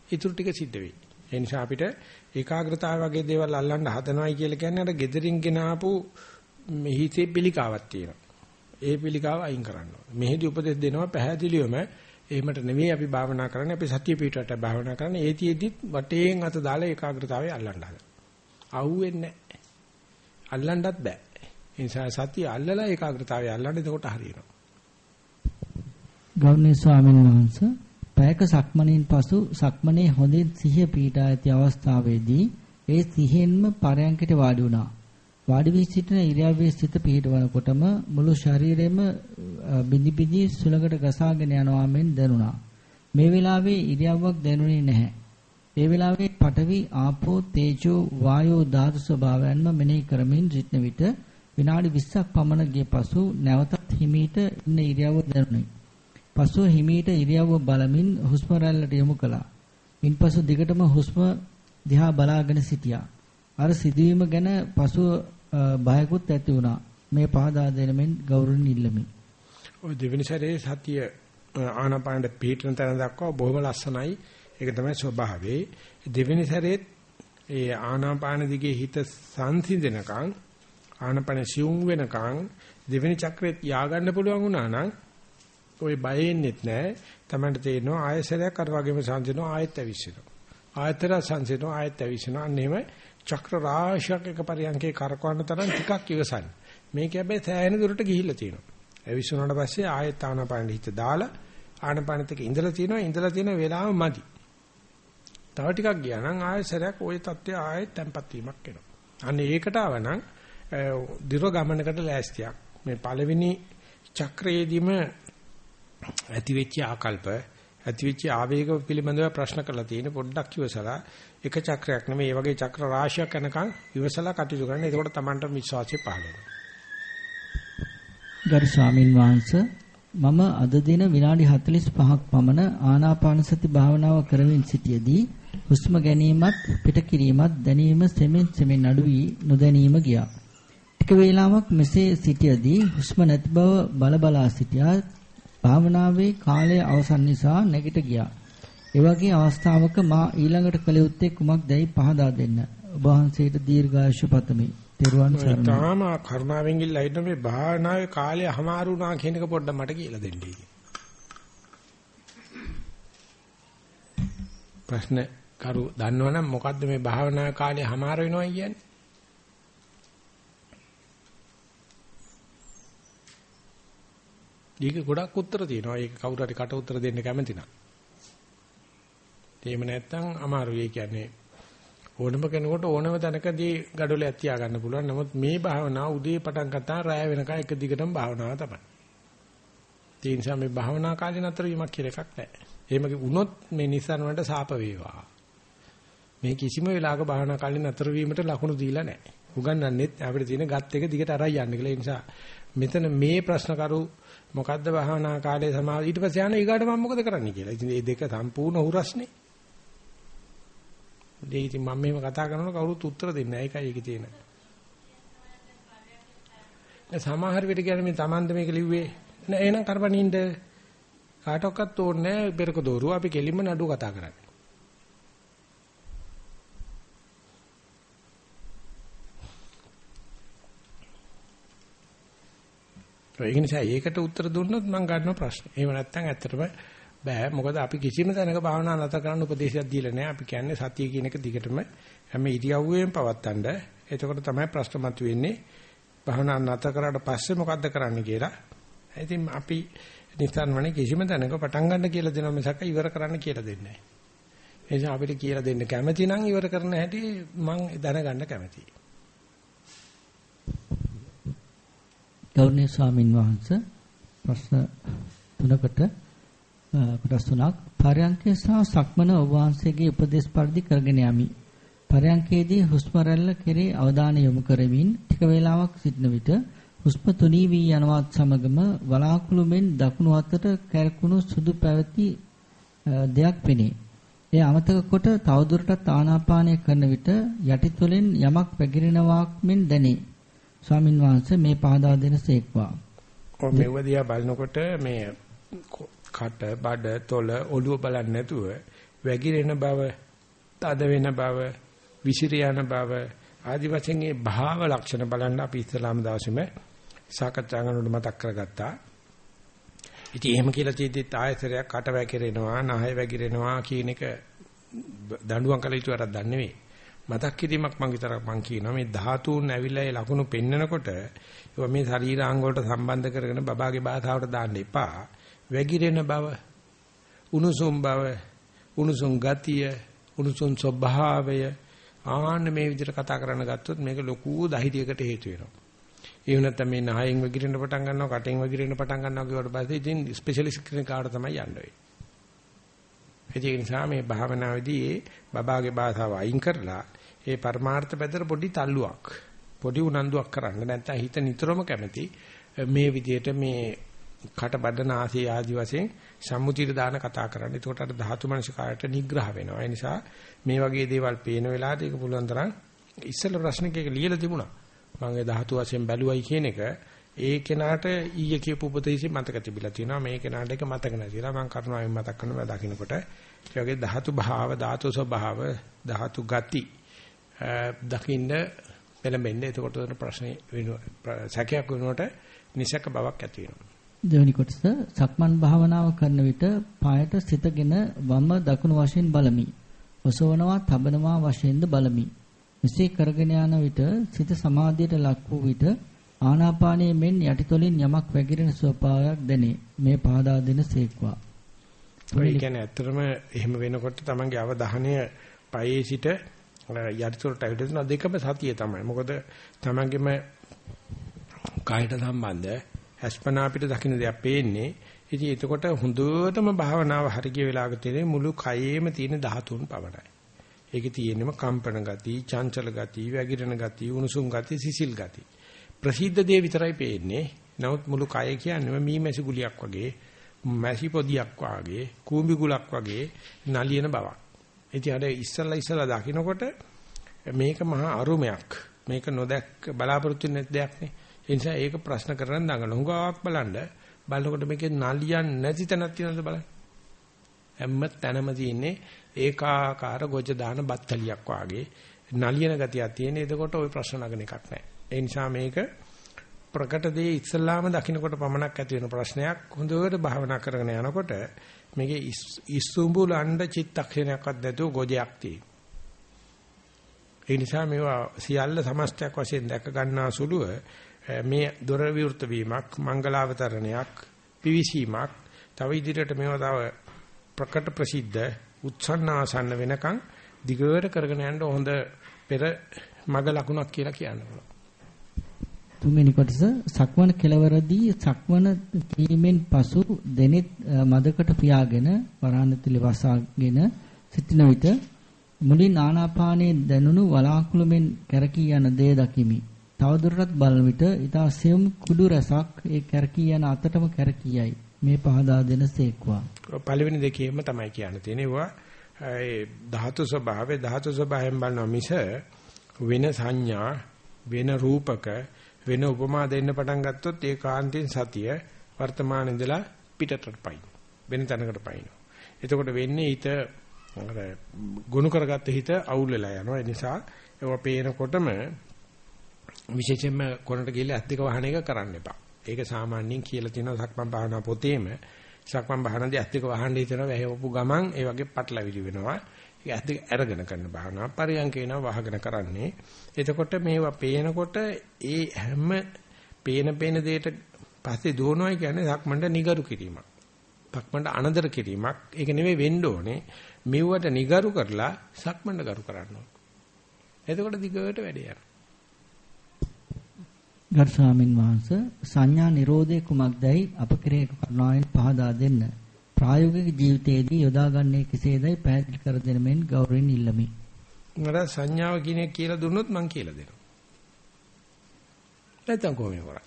ඊටු ටික සිද්ධ වෙයි. ඒ නිසා අපිට ඒකාග්‍රතාව වගේ දේවල් අල්ලන්න හදනවයි කියලා කියන්නේ අර gederin ගෙන ආපු හිතේ පිළිකාවක් තියෙනවා. ඒ පිළිකාව අයින් කරන්න ඕනේ. මෙහෙදි උපදෙස් දෙනවා පැහැදිලිවම එහෙමට නෙවෙයි අපි භාවනා කරන්නේ අපි සතිය පිටවට භාවනා කරන්නේ ඒතිෙදිත් වටේන් අත දාලා ඒකාග්‍රතාවය අල්ලන්න හදනවා. අහුවෙන්නේ නැහැ. අල්ලන්නත් බෑ. ඒ නිසා සතිය අල්ලලා ඒකාග්‍රතාවය අල්ලන්න එතකොට හරියනවා. ගෞරවනීය ස්වාමීන් වහන්සේ පැයක සක්මණෙන් පසු සක්මණේ හොඳින් සිහිය පීඩා ඇති අවස්ථාවේදී ඒ සිහියෙන්ම පරයන්කට වාඩි වුණා. වාඩි වී සිටින ඉරියව්වේ සිත පිහිටවනකොටම මුළු ශරීරෙම බිඳි බිඳි සුලකට ගසාගෙන යනවා මෙන් දැනුණා. මේ වෙලාවේ ඉරියව්වක් දැනුනේ නැහැ. ඒ වෙලාවේ පඨවි ආපෝ තේජෝ වායෝ ධාතු ස්වභාවයන්ම මෙනෙහි කරමින් සිටන විට විනාඩි 20ක් පමණ ගිය පසු නැවතත් හිමීට ඉන්න ඉරියව්ව දැනුනේ. පසුව හිමීට ඉරියව්ව බලමින් හුස්ම රැල්ලට යොමු කළා. ඉන්පසු දිගටම හුස්ම දිහා බලාගෙන සිටියා. අර සිදුවීම ගැන පසුව බයකුත් ඇති වුණා. මේ පහදා දෙනමින් ගෞරවණීය ඉල්ලමි. ඔය දෙවෙනි සැරේ සතිය ආනාපානෙ පිටන තැන දක්වා බොහොම ලස්සනයි. ඒක තමයි ස්වභාවේ. දෙවෙනි සැරේත් ඒ ආනාපාන දිගේ හිත සංසිඳනකම් ආනාපාන සිවුම් වෙනකම් දෙවෙනි චක්‍රෙත් ය아가න්න පුළුවන් වුණා නම් ඔය බයෙන්නෙත් නැහැ. Tamanට තේරෙනවා ආයසරයක් අර වගේම සංසිඳනවා ආයෙත් ඇවිස්සෙනවා. ආයතර සංසිඳනවා ආයෙත් ඇවිස්සෙනවා. අන්න එහෙම චක්‍ර රාශියක් එක පරියන්කේ කරකවන්න තරම් ටිකක් ඉවසන්න. මේක හැබැයි සෑහෙන දුරට ගිහිල්ලා තියෙනවා. ඇවිස්සුනාට පස්සේ ආයෙත් ආනපාන හිත දාලා ආනපානත් එක්ක ඉඳලා තියෙනවා. ඉඳලා තියෙන වෙලාව මදි. තව ටිකක් ගියා නම් ආයෙ සරයක් ওই தත්ත්වය ආයෙ තැම්පත් වීමක් එනවා. අන්න ඒකට ආවනම් දිර ගමනකට ලෑස්තියක් මේ පළවෙනි චක්‍රයේදීම ඇති වෙච්ච ආකල්ප ඇති වෙච්ච ආවේග පිළිබඳව ප්‍රශ්න කරලා තියෙන පොඩ්ඩක් ඉවසලා එක චක්‍රයක් නෙමෙයි මේ වගේ චක්‍ර රාශියක් යනකම් ඉවසලා කටයුතු කරන්න. එතකොට Tamanට විශ්වාසය පහළ වෙනවා. ගරු ස්වාමින් වහන්සේ මම අද දින විනාඩි 45ක් පමණ ආනාපාන සති භාවනාව කරමින් සිටියේදී හුස්ම ගැනීමත් පිට කිරීමත් දැනීම සෙමෙන් සෙමෙන් අඩු වී නොදැනීම ගියා. ටික වේලාවක් මෙසේ සිටියේදී හුස්ම නැති බව බල බලා සිටියා භාවනාවේ කාලය අවසන් නිසා නැගිට ගියා. ඒ වගේ අවස්ථාවක මා ඊළඟට කළ යුත්තේ කුමක්දයි පහදා දෙන්න. ඔබ වහන්සේට දීර්ඝායුෂ පතමි. තෙරුවන් සරණයි. තාම කරුණාවෙන් ගිල්ලා හිටන මේ භාවනාවේ කාලය හමාරු වුණා කියන එක පොඩ්ඩක් මට කියලා දෙන්න. ප්‍රශ්න කරු දන්නවනම් මොකද්ද මේ භාවනා කාලේ හමාර වෙනවා කියන්නේ? ඊක ගොඩක් උත්තර තියෙනවා. ඒක කවුරු හරි කට උත්තර දෙන්න කැමති නම්. එහෙම නැත්නම් අමාරුයි. ඒ කියන්නේ ඕනම කෙනෙකුට ඕනම තැනකදී gadolයක් තියා ගන්න පුළුවන්. නමුත් මේ භාවනාව උදේ පටන් ගත්තා රාය වෙනකන් එක දිගටම භාවනාව තමයි. ඒ නිසා මේ භාවනා කාලේ නතර වීමක් කියලා එකක් නැහැ. එහෙම වුණොත් මේ නිසන් වලට සාප වේවා. මේ කිසිම වෙලාවක භාවනා කාලේ නතර වීමට ලකුණු දීලා නැහැ. උගන්වන්නෙත් අපිට තියෙන ගත් එක දිගට අරයි යන්න කියලා. ඒ නිසා මෙතන මේ ප්‍රශ්න කරු මොකද්ද භාවනා කාලේ සමාව ඊට පස්සේ යන ඊගාට මම මොකද කරන්න කියලා. ඉතින් මේ දෙක සම්පූර්ණ හුරස්නේ. ඒ ඉතින් මම මෙහෙම කතා කරනකොට කවුරුත් උත්තර දෙන්නේ නැහැ. ඒකයි ඒකේ තියෙන. සමහර විට කියන්නේ මේ Tamand මේක ලිව්වේ නෑ එහෙනම් කරපණින්ද කාටවත් ඕනේ නෑ පෙරක දෝරුව අපි කෙලින්ම නඩුව කතා කරන්නේ. ඒක නිසා ඒකට උත්තර දුන්නොත් මම ගන්න ප්‍රශ්න. එහෙම නැත්නම් ඇත්තටම බෑ. මොකද අපි කිසිම තැනක භාවනා නැතර කරන්න උපදේශයක් දීලා නැහැ. අපි කියන්නේ සතිය කියන එක දිගටම හැම ඉරියව්වෙම පවත්තන්න. එතකොට තමයි ප්‍රශ්න මතුවෙන්නේ. භාවනා නැතර කරාට පස්සේ මොකද්ද කරන්න කියලා. ඉතින් අපි නිතරමනේ කිසිම තැනක පටන් ගන්න කියලා දෙනවා මිසක් ඉවර කරන්න කියලා දෙන්නේ නැහැ. ඒ නිසා අපිට කියලා දෙන්න කැමති නම් ඉවර කරන හැටි මම දැනගන්න කැමතියි. ගෞරවනීය ස්වාමින් වහන්සේ ප්‍රශ්න තුනකට කොටස් තුනක් පරයන්කේ සහ සක්මන ඔබ වහන්සේගේ උපදේශ පරිදි කරගෙන යමි. පරයන්කේදී හුස්ම රැල්ල කෙරේ අවධානය යොමු කරමින් ටික වේලාවක් සිටන විට හුස්ම තුනී වී යනවත් සමගම වලාකුළු මෙන් දකුණු අතට කැරකුණු සුදු පැවති දෙයක් පෙනේ. ඒ අමතක කොට තවදුරටත් ආනාපානය කරන විට යටිතුලෙන් යමක් පැගිරෙනවාක් මෙන් දැනේ. ස්වාමින් වහන්සේ මේ පහදා දෙනසේක්වා. ඔව් මෙව දිහා බලනකොට මේ කට බඩ තොල ඔළුව බලන්නේ නැතුව වැగిරෙන බව, තද වෙන බව, විසිර යන බව ආදි වශයෙන් මේ භාව ලක්ෂණ බලන්න අපි ඉස්ලාම දවසේම සාකච්ඡා කරනකොට මතක් කරගත්තා. ඉතින් එහෙම කියලා තියෙද්දිත් ආයතරයක් කට වැగిරෙනවා, නහය වැగిරෙනවා කියන එක දඬුවම් කළ යුතු වැඩක් දන්නේ නෙවෙයි. මතක් කිරීමක් මම විතරක් මම කියනවා මේ ධාතුන් ඇවිල්ලා ඒ ලකුණු පෙන්නකොට ඒවා මේ ශරීරාංග වලට සම්බන්ධ කරගෙන බබාගේ භාෂාවට දාන්න එපා. වැగిරෙන බව, උණුසුම් බව, උණුසුම් ගතිය, උණුසුම් ස්වභාවය ආන්න මේ විදිහට කතා කරන්න ගත්තොත් මේක ලොකු ධෛර්යයකට හේතු වෙනවා. ඒ වුණත් මේ නහයෙන් වගිරෙන්න පටන් ගන්නවා, කටෙන් වගිරෙන්න පටන් ගන්නවා කියවට පස්සේ ඉතින් ස්පෙෂලිස්ට් කෙනෙක් කාට තමයි යන්න වෙන්නේ. ඒ නිසා මේ භාවනාවේදී ඒ බබාගේ භාෂාව අයින් කරලා ඒ පරමාර්ථ පැතර පොඩි තල්ලුවක් පොඩි උනන්දුවක් කරන්න නැත්නම් හිත නිතරම කැමති මේ විදිහට මේ කට බඩන ආසේ ආදි වශයෙන් සම්මුතියට දාන කතා කරන්න. එතකොට අර ධාතු මනසකාරයට නිග්‍රහ වෙනවා. ඒ නිසා මේ වගේ දේවල් පේන වෙලාවට ඒක පුළුවන් තරම් ඉස්සෙල්ලා ප්‍රශ්නකයක ලියලා තිබුණා. මම ඒ ධාතු වශයෙන් බැලුවයි කියන එක ඒ කෙනාට ඊයේ කියපු උපදේශي මතක තිබිලා තියෙනවා මේ කෙනාට ඒක මතක නැතිලා මම කරුණාවෙන් මතක් කරනවා දකින්නකොට ඒ වගේ ධාතු භාව ධාතු ස්වභාව ධාතු ගති දකින්න පෙළඹෙන්නේ එතකොට උන ප්‍රශ්නේ වෙනවා සැකයක් වෙනකොට නිසක බවක් ඇති වෙනවා දෙවැනි කොටස සක්මන් භාවනාව කරන විට පායට සිතගෙන වම දකුණු වශයෙන් බලමි. ඔසවනවා, තබනවා වශයෙන්ද බලමි. මෙසේ කරගෙන යන විට සිත සමාධියට ලක් වූ විට ආනාපානයේ මෙන් යටිතොලින් යමක් වැగిරෙන ස්වභාවයක් දැනේ. මේ පහදා දෙන සේක්වා. ඒ කියන්නේ ඇත්තටම එහෙම වෙනකොට තමන්ගේ අවධානය පයේ සිට යටිතොලට ඇවිදින දෙකම සතිය තමයි. මොකද තමන්ගේම කායට සම්බන්ධ අස්පනා අපිට දකින්න දෙයක් පේන්නේ. ඉතින් එතකොට හොඳටම භාවනාව හරිය වෙලාවක තියෙන මුළු කයේම තියෙන ධාතුන් පවරයි. ඒකේ තියෙනම කම්පන ගති, චංචල ගති, වැగిරෙන ගති, උණුසුම් ගති, සිසිල් ගති. ප්‍රසිද්ධ දේ විතරයි පේන්නේ. නමුත් මුළු කය කියන්නේ මී මැසි ගුලියක් වගේ, මැසි පොදියක් වගේ, කූඹි ගුලක් වගේ නලියන බවක්. ඉතින් අර ඉස්සල්ලා ඉස්සල්ලා දකින්නකොට මේක මහා අරුමයක්. මේක නොදැක් බලාපොරොත්තු වෙන දෙයක් නේ. ඒ නිසා ඒක ප්‍රශ්න කරන දඟල හුඟාවක් බලන්න බලනකොට මේකේ නලියන් නැති තැනක් තියෙනවද බලන්න. හැම තැනම තියෙන්නේ ඒකාකාර ගොජ දාන බත්තලියක් වාගේ නලියන ගතියක් තියෙන. එතකොට ওই ප්‍රශ්න නගන එකක් නැහැ. ඒ නිසා මේක ප්‍රකට දේ ඉස්සල්ලාම දකින්නකොට පමණක් ඇති වෙන ප්‍රශ්නයක් හොඳට භාවනා කරගෙන යනකොට මේකේ ඉස්සුඹුලඬ චිත්තක්ෂණයක්වත් නැතුව ගොජයක් තියෙනවා. ඒ නිසා මේවා සියල්ල සමස්තයක් වශයෙන් දැක ගන්නා සුළුව මේ දොර විවෘත වීමක් මංගලාවතරණයක් පිවිසීමක් තව ඉදිරියට මේවා තව ප්‍රකට ප්‍රසිද්ධ උත්සන්නාසන්න වෙනකන් දිගට කරගෙන යන්න හොඳ පෙර මග ලකුණක් කියලා කියන්න පුළුවන්. තුන්වෙනි කොටස සක්වන කෙලවරදී සක්වන කීමෙන් පසු දෙනෙත් මදකට පියාගෙන වරාණතිලි වසාගෙන සිටින විට මුලින් ආනාපානයේ දැනුණු වලාකුළුමෙන් කැරකී යන දේ දකිමි. තවදුරටත් බලන විට ඊතා සෙම් කුඩු රසක් ඒ කැරකී යන අතටම කැරකී යයි. මේ පහදා දෙන සේක්වා. පළවෙනි දෙකේම තමයි කියන්න තියෙන්නේ. ඒවා ඒ ධාතු ස්වභාවය ධාතු ස්වභාවයෙන් බලනවා මිස වෙන සංඥා වෙන රූපක වෙන උපමා දෙන්න පටන් ගත්තොත් ඒ කාන්තෙන් සතිය වර්තමාන ඉඳලා පිටතට පයින් වෙන තැනකට පයින්. එතකොට වෙන්නේ ඊට අර ගුණ කරගත්ත හිත අවුල් වෙලා යනවා. ඒ නිසා ඒවා පේනකොටම විශේෂයෙන්ම කොනට ගිහලා ඇත්තික වහන එක කරන්න එපා. ඒක සාමාන්‍යයෙන් කියලා තියෙනවා සක්මන් භාවනා පොතේම සක්මන් භාවනාදී ඇත්තික වහන්න හිතනවා වැහෙවපු ගමන් ඒ වගේ පටලවිලි වෙනවා. ඒක ඇත්තික අරගෙන කරන භාවනාව. පරියන්ක වෙනවා වහගෙන කරන්නේ. එතකොට මේවා පේනකොට ඒ හැම පේන පේන දෙයට පස්සේ දුවනවා කියන්නේ සක්මන්ට නිගරු කිරීමක්. සක්මන්ට අනදර කිරීමක්. ඒක නෙවෙයි වෙන්න ඕනේ. මෙව්වට නිගරු කරලා සක්මන්ට ගරු කරන්න ඕනේ. එතකොට දිගට වැඩේ යනවා. ගරු ස්වාමින් වහන්සේ සංඥා නිරෝධය කුමක්දයි අප කෙරේ කරුණාවෙන් පහදා දෙන්න. ප්‍රායෝගික ජීවිතයේදී යොදාගන්නේ කෙසේදයි පැහැදිලි කර දෙන මෙන් ගෞරවයෙන් ඉල්ලමි. මට සංඥාව කියන එක කියලා දුන්නොත් මං කියලා දෙනවා. නැත්තම් කොහොමද කරන්නේ?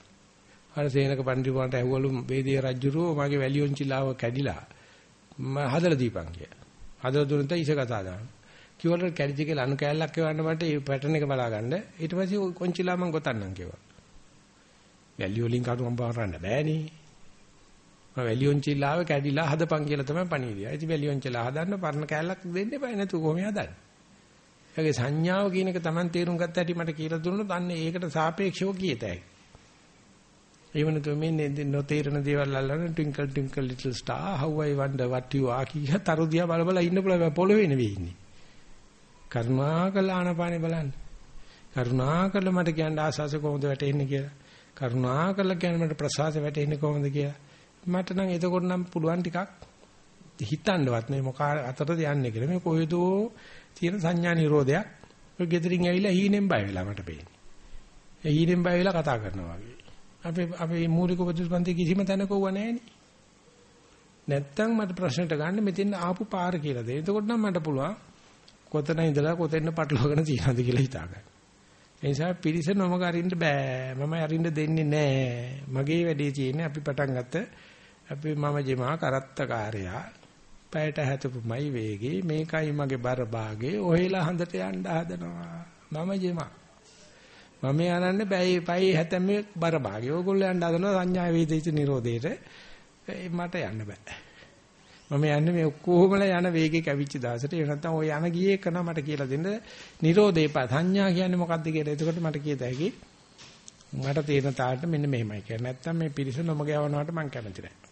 අර සේනක පඬි වුණාට ඇහුවලු වේදිය රජුරෝ මගේ වැලියොන් චිලාව කැඩිලා මම හදලා දීපන් කියලා. හදලා දුන්නත් ඉස කතා දාන. කිව්වල කැඩිච්ච කියලා අනු කෑල්ලක් එවන්න මට ඒ පැටර්න් එක බලා ගන්න. ඊට පස්සේ කොන්චිලා මං ගොතන්නම් කිව්වා. වැලිය වලින් කටුම් පාරන්න බෑනේ. මම වැලියොන් චිලාව කැඩිලා හදපන් කියලා තමයි පණිවිඩය. ඉතින් වැලියොන් චිලා හදන්න පරණ කෑල්ලක් දෙන්න එපා නේතු කොහොමද හදන්නේ? ඒගේ සංඥාව කියන එක Taman තේරුම් ගත්ත හැටි මට කියලා දුන්නොත් අන්න ඒකට සාපේක්ෂව කියතයි. ඒ වෙනතු මේ නොතේරෙන දේවල් අල්ලන twinkle twinkle little star how i wonder what you are කිය තරුදියා බල බල ඉන්න පුළුවන් පොළවේ නෙවෙයි ඉන්නේ. කරුණාකර ආනපානේ බලන්න. කරුණාකර මට කියන්න ආසස කොහොමද වැටෙන්නේ කියලා. කරුණාකර කියන්න මට ප්‍රසවාස වැටෙන්නේ කොහොමද කියලා. මට නම් එතකොට නම් පුළුවන් ටිකක් හිතන්නවත් මේ මොකක් අතරද යන්නේ කියලා. මේ කොහෙදෝ තියෙන සංඥා නිරෝධයක්. ඔය ගෙදරින් ඇවිල්ලා හීනෙන් බය වෙලා මට පේන්නේ. ඒ හීනෙන් බය වෙලා කතා කරනවා වගේ. අපේ අපේ මූලික උපදේශපන්ති කිසිම තැනක වුණා නෑනේ. නැත්තම් මට ප්‍රශ්නට ගන්න මෙතෙන් ආපු පාර කියලා දෙන්න. එතකොට නම් මට පුළුවන් කොතන ඉඳලා කොතෙන්ද පටලවාගෙන තියනද කියලා හිතා ගන්න. ඒ නිසා පිරිස නොමග අරින්න බෑ. මම අරින්න දෙන්නේ නෑ. මගේ වැඩේ තියෙන්නේ අපි පටන් ගත්ත අපි මම ජෙමා කරත්තකාරයා. පැයට හැතපුමයි වේගේ මේකයි මගේ බර භාගේ ඔහෙලා හඳට යන්න හදනවා. මම ජෙමා. මම යනන්නේ බැයි පයි හැතැම්මේ බර භාගේ. ඕගොල්ලෝ යන්න හදනවා සංඥා වේදිත නිරෝධේට. මට යන්න බෑ. මම යන්නේ මේ ඔක්කොමලා යන වේගේ කැවිච්ච දාසට ඒ නැත්තම් ඔය යන ගියේ කන මට කියලා දෙන්න නිරෝධේ සංඥා කියන්නේ මොකක්ද කියලා. එතකොට මට කියත හැකි මට තේරෙන තාලට මෙන්න මෙහෙමයි කියලා. නැත්තම් මේ පිරිස නොමග යවනවට මම කැමති නැහැ.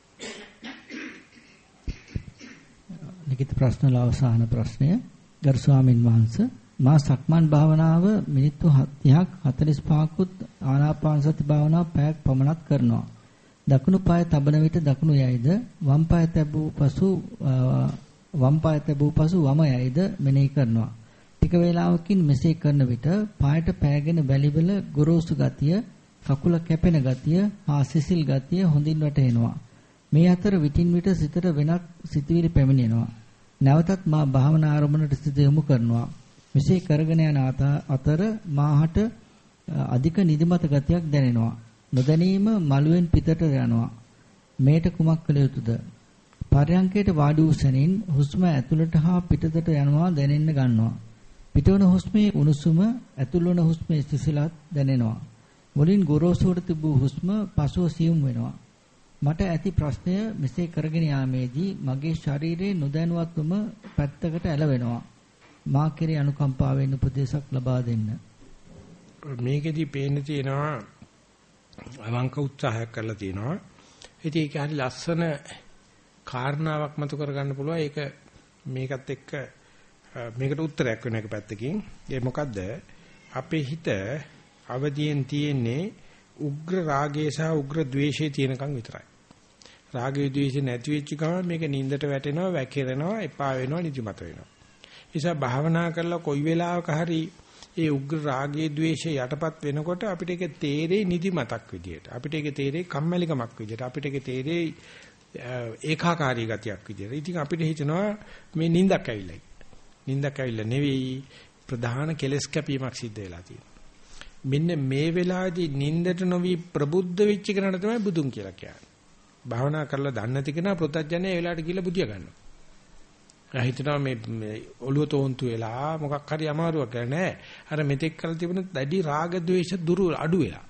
ලිඛිත ප්‍රශ්න වල අවසාන ප්‍රශ්නය ගරු ස්වාමින් වහන්සේ මා සක්මන් භාවනාව මිනිත්තු 30ක් 45කුත් ආනාපාන සති භාවනාව පැයක් පමණක් කරනවා. දකුණු පාය තබන විට දකුණු යයිද වම් පාය තැබූ පසු වම් පාය තැබූ පසු වම යයිද මෙනෙහි කරනවා. ටික වේලාවකින් මෙසේ කරන විට පායට පෑගෙන බැලිබල ගොරෝසු ගතිය, කකුල කැපෙන ගතිය, හා සිසිල් ගතිය හොඳින් වැටහෙනවා. මේ අතර විටින් විට සිතට වෙනත් සිතුවිලි පැමිණෙනවා. නැවතත් මා භාවනා ආරම්භනට සිත යොමු කරනවා. මෙසේ කරගෙන යන අතර මාහට අධික නිදිමත ගතියක් දැනෙනවා. නොදැනීම මළුවෙන් පිටට යනවා. මේට කුමක් කළ යුතුද? පරයන්කයට වාඩි වූ සැනින් හුස්ම ඇතුළට හා පිටතට යනවා දැනෙන්න ගන්නවා. පිටවන හුස්මේ උණුසුම ඇතුළවන හුස්මේ සිසිලත් දැනෙනවා. මුලින් ගොරෝසුවට තිබූ හුස්ම පසුව සියුම් වෙනවා. මට ඇති ප්‍රශ්නය මෙසේ කරගෙන යාමේදී මගේ ශරීරයේ නොදැනුවත්වම පැත්තකට ඇලවෙනවා. මා කෙරේ අනුකම්පාවෙන් උපදේශක් ලබා දෙන්න. මේකෙදි පේන්න තියෙනවා අවංක උත්සාහයක් කරලා තියෙනවා. ඉතින් ඒක හරි ලස්සන කාරණාවක් මතු කරගන්න පුළුවන්. ඒක මේකත් එක්ක මේකට උත්තරයක් වෙන එක පැත්තකින්. ඒ මොකද්ද? අපේ හිත අවදියෙන් තියෙන්නේ උග්‍ර රාගය සහ උග්‍ර ද්වේෂය තියෙනකන් විතරයි. රාගය ද්වේෂය නැති වෙච්ච ගමන් මේක නින්දට වැටෙනවා, වැකිරෙනවා, එපා වෙනවා, නිදිමත වෙනවා. නිසා භාවනා කරලා කොයි වෙලාවක හරි ඒ උග්‍ර රාගයේ ද්වේෂය යටපත් වෙනකොට අපිට ඒක තේරෙයි නිදිමතක් විදියට. අපිට ඒක තේරෙයි කම්මැලිකමක් විදියට. අපිට ඒක තේරෙයි ඒකාකාරී ගතියක් විදියට. ඉතින් අපිට හිතෙනවා මේ නිින්දක් ඇවිල්ලා. නිින්දක් ඇවිල්ලා නෙවෙයි ප්‍රධාන කෙලස් කැපීමක් සිද්ධ වෙලා තියෙනවා. මෙන්න මේ වෙලාවේදී නිින්දට නොවි ප්‍රබුද්ධ වෙච්ච කෙනාට තමයි බුදුන් කියලා කියන්නේ. භාවනා කරලා දන්නේ නැති කෙනා ප්‍රත්‍යඥය ඒ වෙලාවට ගිහලා බුදිය ගන්නවා. හිතනවා මේ ඔළුව තෝන්තු වෙලා මොකක් හරි අමාරුවක් කියලා නෑ. අර මෙතෙක් කරලා තිබුණ දැඩි රාග ద్వේෂ දුරු අඩු වෙලා.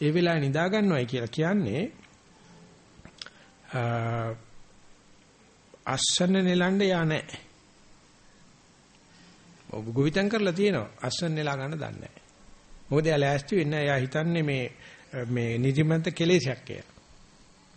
ඒ වෙලාවේ නිදා ගන්නවයි කියලා කියන්නේ අස්සන්න නෙලන්න යා නැහැ. ඔබ ගොවිතැන් කරලා තියෙනවා. අස්සන්න නෙලා ගන්න දන්නේ නැහැ. මොකද එයා ලෑස්ති වෙන්නේ එයා හිතන්නේ මේ මේ නිදිමත කෙලෙසයක් කියලා.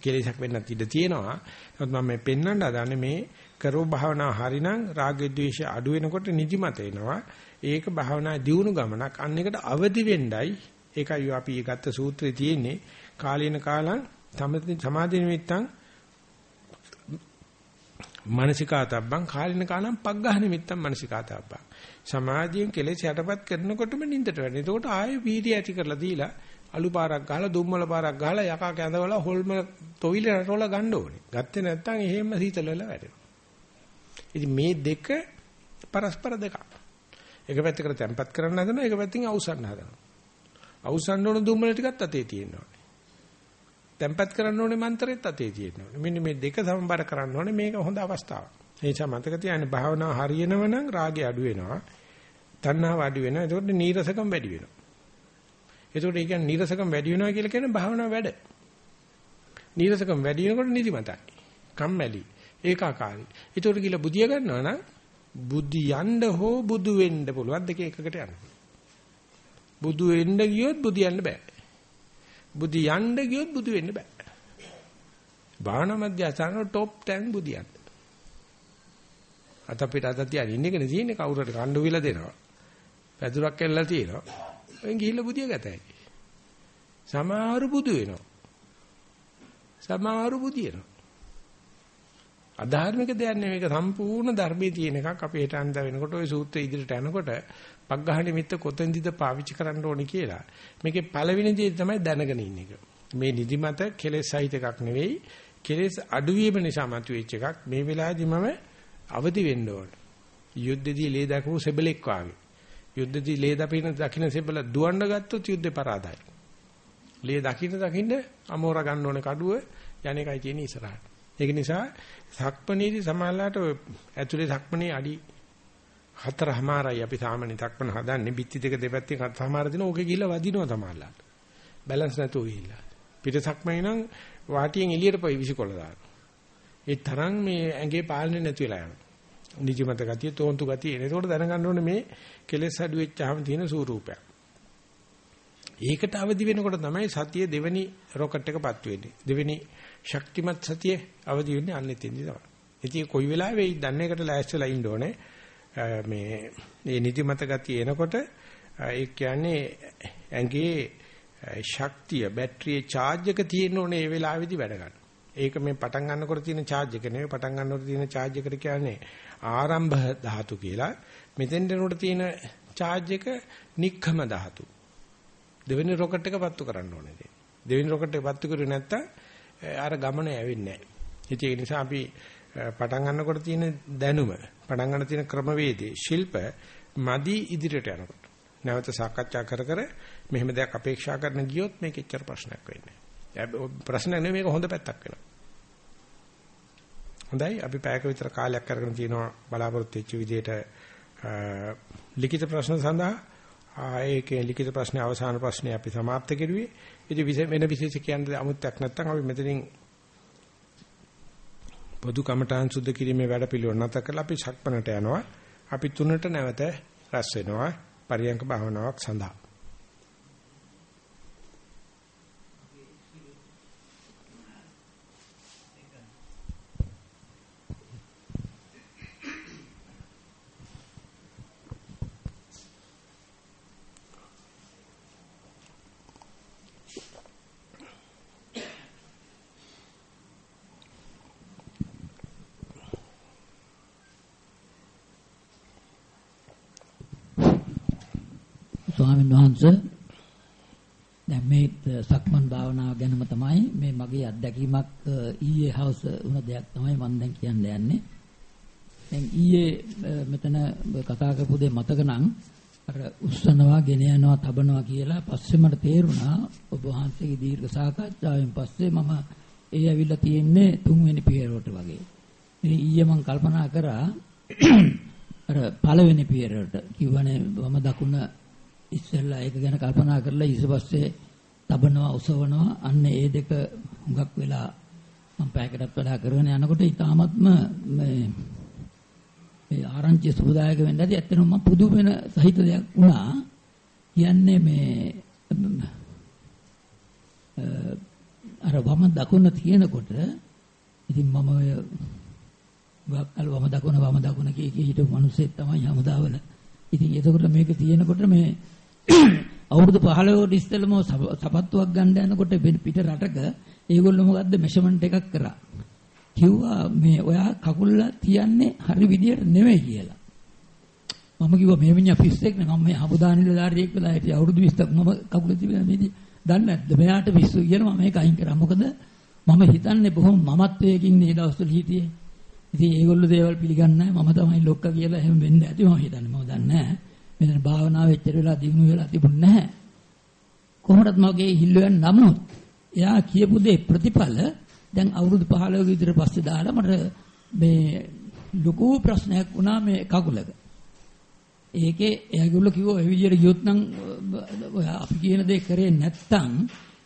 කෙලෙසක් වෙන්නත් ඉඩ තියෙනවා. නමුත් මම මේ පෙන්වන්න හදන්නේ මේ කරෝ භාවනා හරිනම් රාග ద్వේෂ අඩු වෙනකොට නිදිමත එනවා. ඒක භාවනා දියුණු ගමනක්. අන්න එකට අවදි වෙන්නයි ඒකයි අපි ගත්ත සූත්‍රයේ තියෙන්නේ කාලීන කාලං සමාධි නිමිත්තං මානසිකාතබ්බං කාලින කාලම් පග්ගහ නිමිත්තම් මානසිකාතබ්බං සමාධියෙන් කෙලෙස් යටපත් කරනකොටම නින්දට වැටෙන. එතකොට ආයේ වීර්ය ඇති කරලා දීලා අලු පාරක් ගහලා දුම්මල පාරක් ගහලා යකා කැඳවලා හොල්ම තොවිල රටවල ගන්න ඕනේ. ගත්තේ නැත්නම් එහෙම සීතල වෙලා වැටෙනවා. ඉතින් මේ දෙක පරස්පර දෙකක්. එක පැත්තකට තැම්පත් කරන්න හදනවා එක පැත්තකින් අවසන් හදනවා. අවසන් ඕන දුම්මල ටිකත් අතේ තියෙනවා. තැම්පත් කරන්න ඕනේ මන්ත්‍රෙත් අතේ තියෙනවා. මෙන්න මේ දෙක සමබර කරන්න ඕනේ මේක හොඳ අවස්ථාවක්. ඒ නිසා මතක තියාගන්න භාවනාව හරියනව නම් රාගය අඩු වෙනවා. තණ්හාව අඩු වෙනවා. එතකොට නීරසකම් වැඩි වෙනවා. එතකොට ඒ කියන්නේ නීරසකම් වැඩි වෙනවා කියලා කියන්නේ භාවනාව වැඩ. නීරසකම් වැඩි වෙනකොට නිදිමතයි. කම්මැලි. ඒකාකාරී. එතකොට කියලා බුදිය ගන්නවා නම් බුද්ධි යන්න හෝ බුදු වෙන්න පුළුවන් දෙක එකකට යන්න. බුදු වෙන්න ගියොත් බුදියන්න බෑ. බුදු යන්න ගියොත් බුදු වෙන්න බෑ. භාවනා මධ්‍යස්ථාන ටොප් 10 බුදියන්. අත අපිට අත තියන ඉන්නකනේ තියෙන්නේ කවුරුහට කණ්ඩු විලා දෙනවා. පැදුරක් ඇල්ලලා තියෙනවා. එන් ගිහිල්ලා බුදිය ගතයි. සමහරු බුදු වෙනවා. සමහරු බුදියනවා. අධාර්මික දෙයක් නෙමෙයි මේක සම්පූර්ණ ධර්මයේ තියෙන එකක්. අපි හිතන්ද වෙනකොට ওই සූත්‍රය ඉදිරියට යනකොට පග්ඝහ නිමිත්ත කොතෙන්දද පාවිච්චි කරන්න ඕනේ කියලා. මේකේ පළවෙනි දේ තමයි දැනගෙන ඉන්න එක. මේ නිදිමත කෙලෙස් සහිත එකක් නෙවෙයි. කෙලෙස් අඩුවීම නිසා මතුවෙච්ච එකක්. මේ වෙලාවේදී මම අවදි වෙන්න ඕනේ. යුද්ධදී ලේ දකපු සෙබලෙක් වාගේ. යුද්ධදී ලේ දපින දකින්න සෙබල දුවන්න ගත්තොත් යුද්ධේ පරාදයි. ලේ දකින්න දකින්න අමෝර ගන්න ඕනේ කඩුව යන්නේකයි තියෙන්නේ ඉස්සරහට. ඒක නිසා සක්මණේදී සමාලාට ඇතුලේ සක්මණේ අඩි හතරමාරයි අපි සාමාන්‍ය සක්මණ හදන්නේ බිත්ති දෙක දෙපැත්තේ සමහර දින ඕකේ ගිහිල්ලා වදිනවා සමාලාට. බැලන්ස් නැතුව ගිහිල්ලා. පිට සක්මණේ නම් වාටියෙන් එළියට පොයි විසිකොල දානවා. ඒ තරම් මේ ඇඟේ පාලනේ නැති වෙලා යනවා. නිදිමත ගතිය, තෝන්තු ගතිය එන. ඒකට දැනගන්න ඕනේ මේ කෙලෙස් අඩු වෙච්චාම තියෙන ස්වරූපයක්. ඒකට අවදි වෙනකොට තමයි සතිය දෙවෙනි රොකට් එකපත් වෙන්නේ. දෙවෙනි ශක්තිමත් සතිය අවදි වෙන්නේ අන්න එතෙන්දී තමයි. ඉතින් කොයි වෙලාවෙ දන්නේ එකට ලෑස්තිලා ඉන්න ඕනේ. මේ මේ නිදිමත ගතිය එනකොට ඒ කියන්නේ ඇඟේ ශක්තිය බැටරියේ charge එක තියෙන්න ඕනේ ඒ වෙලාවේදී වැඩ ගන්න. ඒක මේ පටන් ගන්නකොට තියෙන charge එක නෙවෙයි පටන් ගන්නකොට තියෙන charge එකට කියන්නේ ආරම්භ ධාතු කියලා. මෙතෙන් දෙනකොට තියෙන charge එක නික්කම ධාතු. දෙවෙනි රොකට් එක පත්තු කරන්න ඕනේ. දෙවෙනි රොකට් එක පත්තු කරුවේ නැත්තම් අර ගමන ඇවෙන්නේ නැහැ. ඒ නිසා අපි පටන් ගන්නකොට තියෙන දැනුම, පටන් ගන්න තියෙන ක්‍රමවේදේ, ශිල්ප මදි ඉදිරියට යනකොට. නැවත සාකච්ඡා කර කර මෙහෙම දෙයක් අපේක්ෂා කරන ගියොත් මේක එච්චර ප්‍රශ්නයක් වෙන්නේ නැහැ. ප්‍රශ්නයක් නෙවෙයි මේක හොඳ පැත්තක් වෙනවා. හොඳයි අපි පැයක විතර කාලයක් අරගෙන තිනවා බලාපොරොත්තු වෙච්ච විදිහට ලිඛිත ප්‍රශ්න සඳහා ඒකේ ලිඛිත ප්‍රශ්නේ අවසාන ප්‍රශ්නේ අපි સમાપ્ત කෙරුවේ. ඉතින් වෙන විශේෂ කියන්නේ අමුත්‍යක් නැත්නම් අපි මෙතනින් පොදු කමඨාන් සුද්ධ කිරීමේ වැඩ පිළිවෙල නැත කරලා අපි ශක්මනට යනවා. අපි තුනට නැවත රැස් වෙනවා පරියංක භාවනාවක් සඳහා. ස්වාමීන් වහන්සේ දැන් මේ සක්මන් භාවනාව ගැනම තමයි මේ මගේ අත්දැකීමක් ඊයේ හවස වුණ දෙයක් තමයි මම දැන් කියන්න යන්නේ. දැන් ඊයේ මෙතන කතා කරපු දේ මතක නම් අර උස්සනවා, ගෙන යනවා, තබනවා කියලා පස්සේ මට තේරුණා ඔබ වහන්සේගේ දීර්ඝ සාකච්ඡාවෙන් පස්සේ මම ඒ ඇවිල්ලා තියෙන්නේ තුන්වෙනි පියවරට වගේ. මේ ඊයේ මම කල්පනා කරා [CLEARS THROAT] අර පළවෙනි පියවරට කිව්වනේ වම දකුණ ඉස්සෙල්ලා ඒක ගැන කල්පනා කරලා ඊට පස්සේ තබනවා උසවනවා අන්න ඒ දෙක හුඟක් වෙලා මම පැයකටත් වඩා කරගෙන යනකොට ඊටාත්ම මේ ඒ ආරංචි සුබදායක වෙන්න ඇති. ඇත්තටම මම පුදු වෙන සහිත දෙයක් වුණා. කියන්නේ මේ අර වම දකුණ තියෙනකොට ඉතින් මම ඔය ගක්කල් වම දකුණ වම දකුණ කිය කී හිටපු මිනිස්සෙක් තමයි හමුදාවල. ඉතින් එතකොට මේක තියෙනකොට මේ අවුරුදු 15කට ඉස්සෙල්ලම සපත්තුවක් ගන්න යනකොට පිට රටක ඒගොල්ලෝ මොකද්ද මෙෂර්මන්ට් එකක් කරා. කිව්වා මේ ඔයා කකුල තියන්නේ හරි විදියට නෙමෙයි කියලා. මම කිව්වා මේ මිනිහා පිස්සෙක් නේ මම මේ හමුදා නිලධාරියෙක් වෙලා හිටිය අවුරුදු 20ක් මම කකුල තිබුණා මේදී දන්නේ නැද්ද මෙයාට පිස්සු කියලා මම මේක අයින් කරා. මොකද මම හිතන්නේ බොහොම මමත්වයකින් මේ දවස්වල හිටියේ. ඉතින් ඒගොල්ලෝ දේවල් පිළිගන්නේ නැහැ. මම තමයි ලොක්කා කියලා එහෙම වෙන්න ඇති මම හිතන්නේ. මම දන්නේ නැහැ. මෙතන භාවනාව එච්චර වෙලා දිනු වෙලා තිබුණේ නැහැ. කොහොමද මගේ හිල්ලුවෙන් නමුත් එයා කියපු දේ ප්‍රතිඵල දැන් අවුරුදු 15 විතර පස්සේ දාලා මට මේ ලොකු ප්‍රශ්නයක් වුණා මේ කකුලක. ඒකේ එයාගොල්ලෝ කිව්වා ඒ විදිහට ගියොත් නම් අපි කියන දේ කරේ නැත්තම්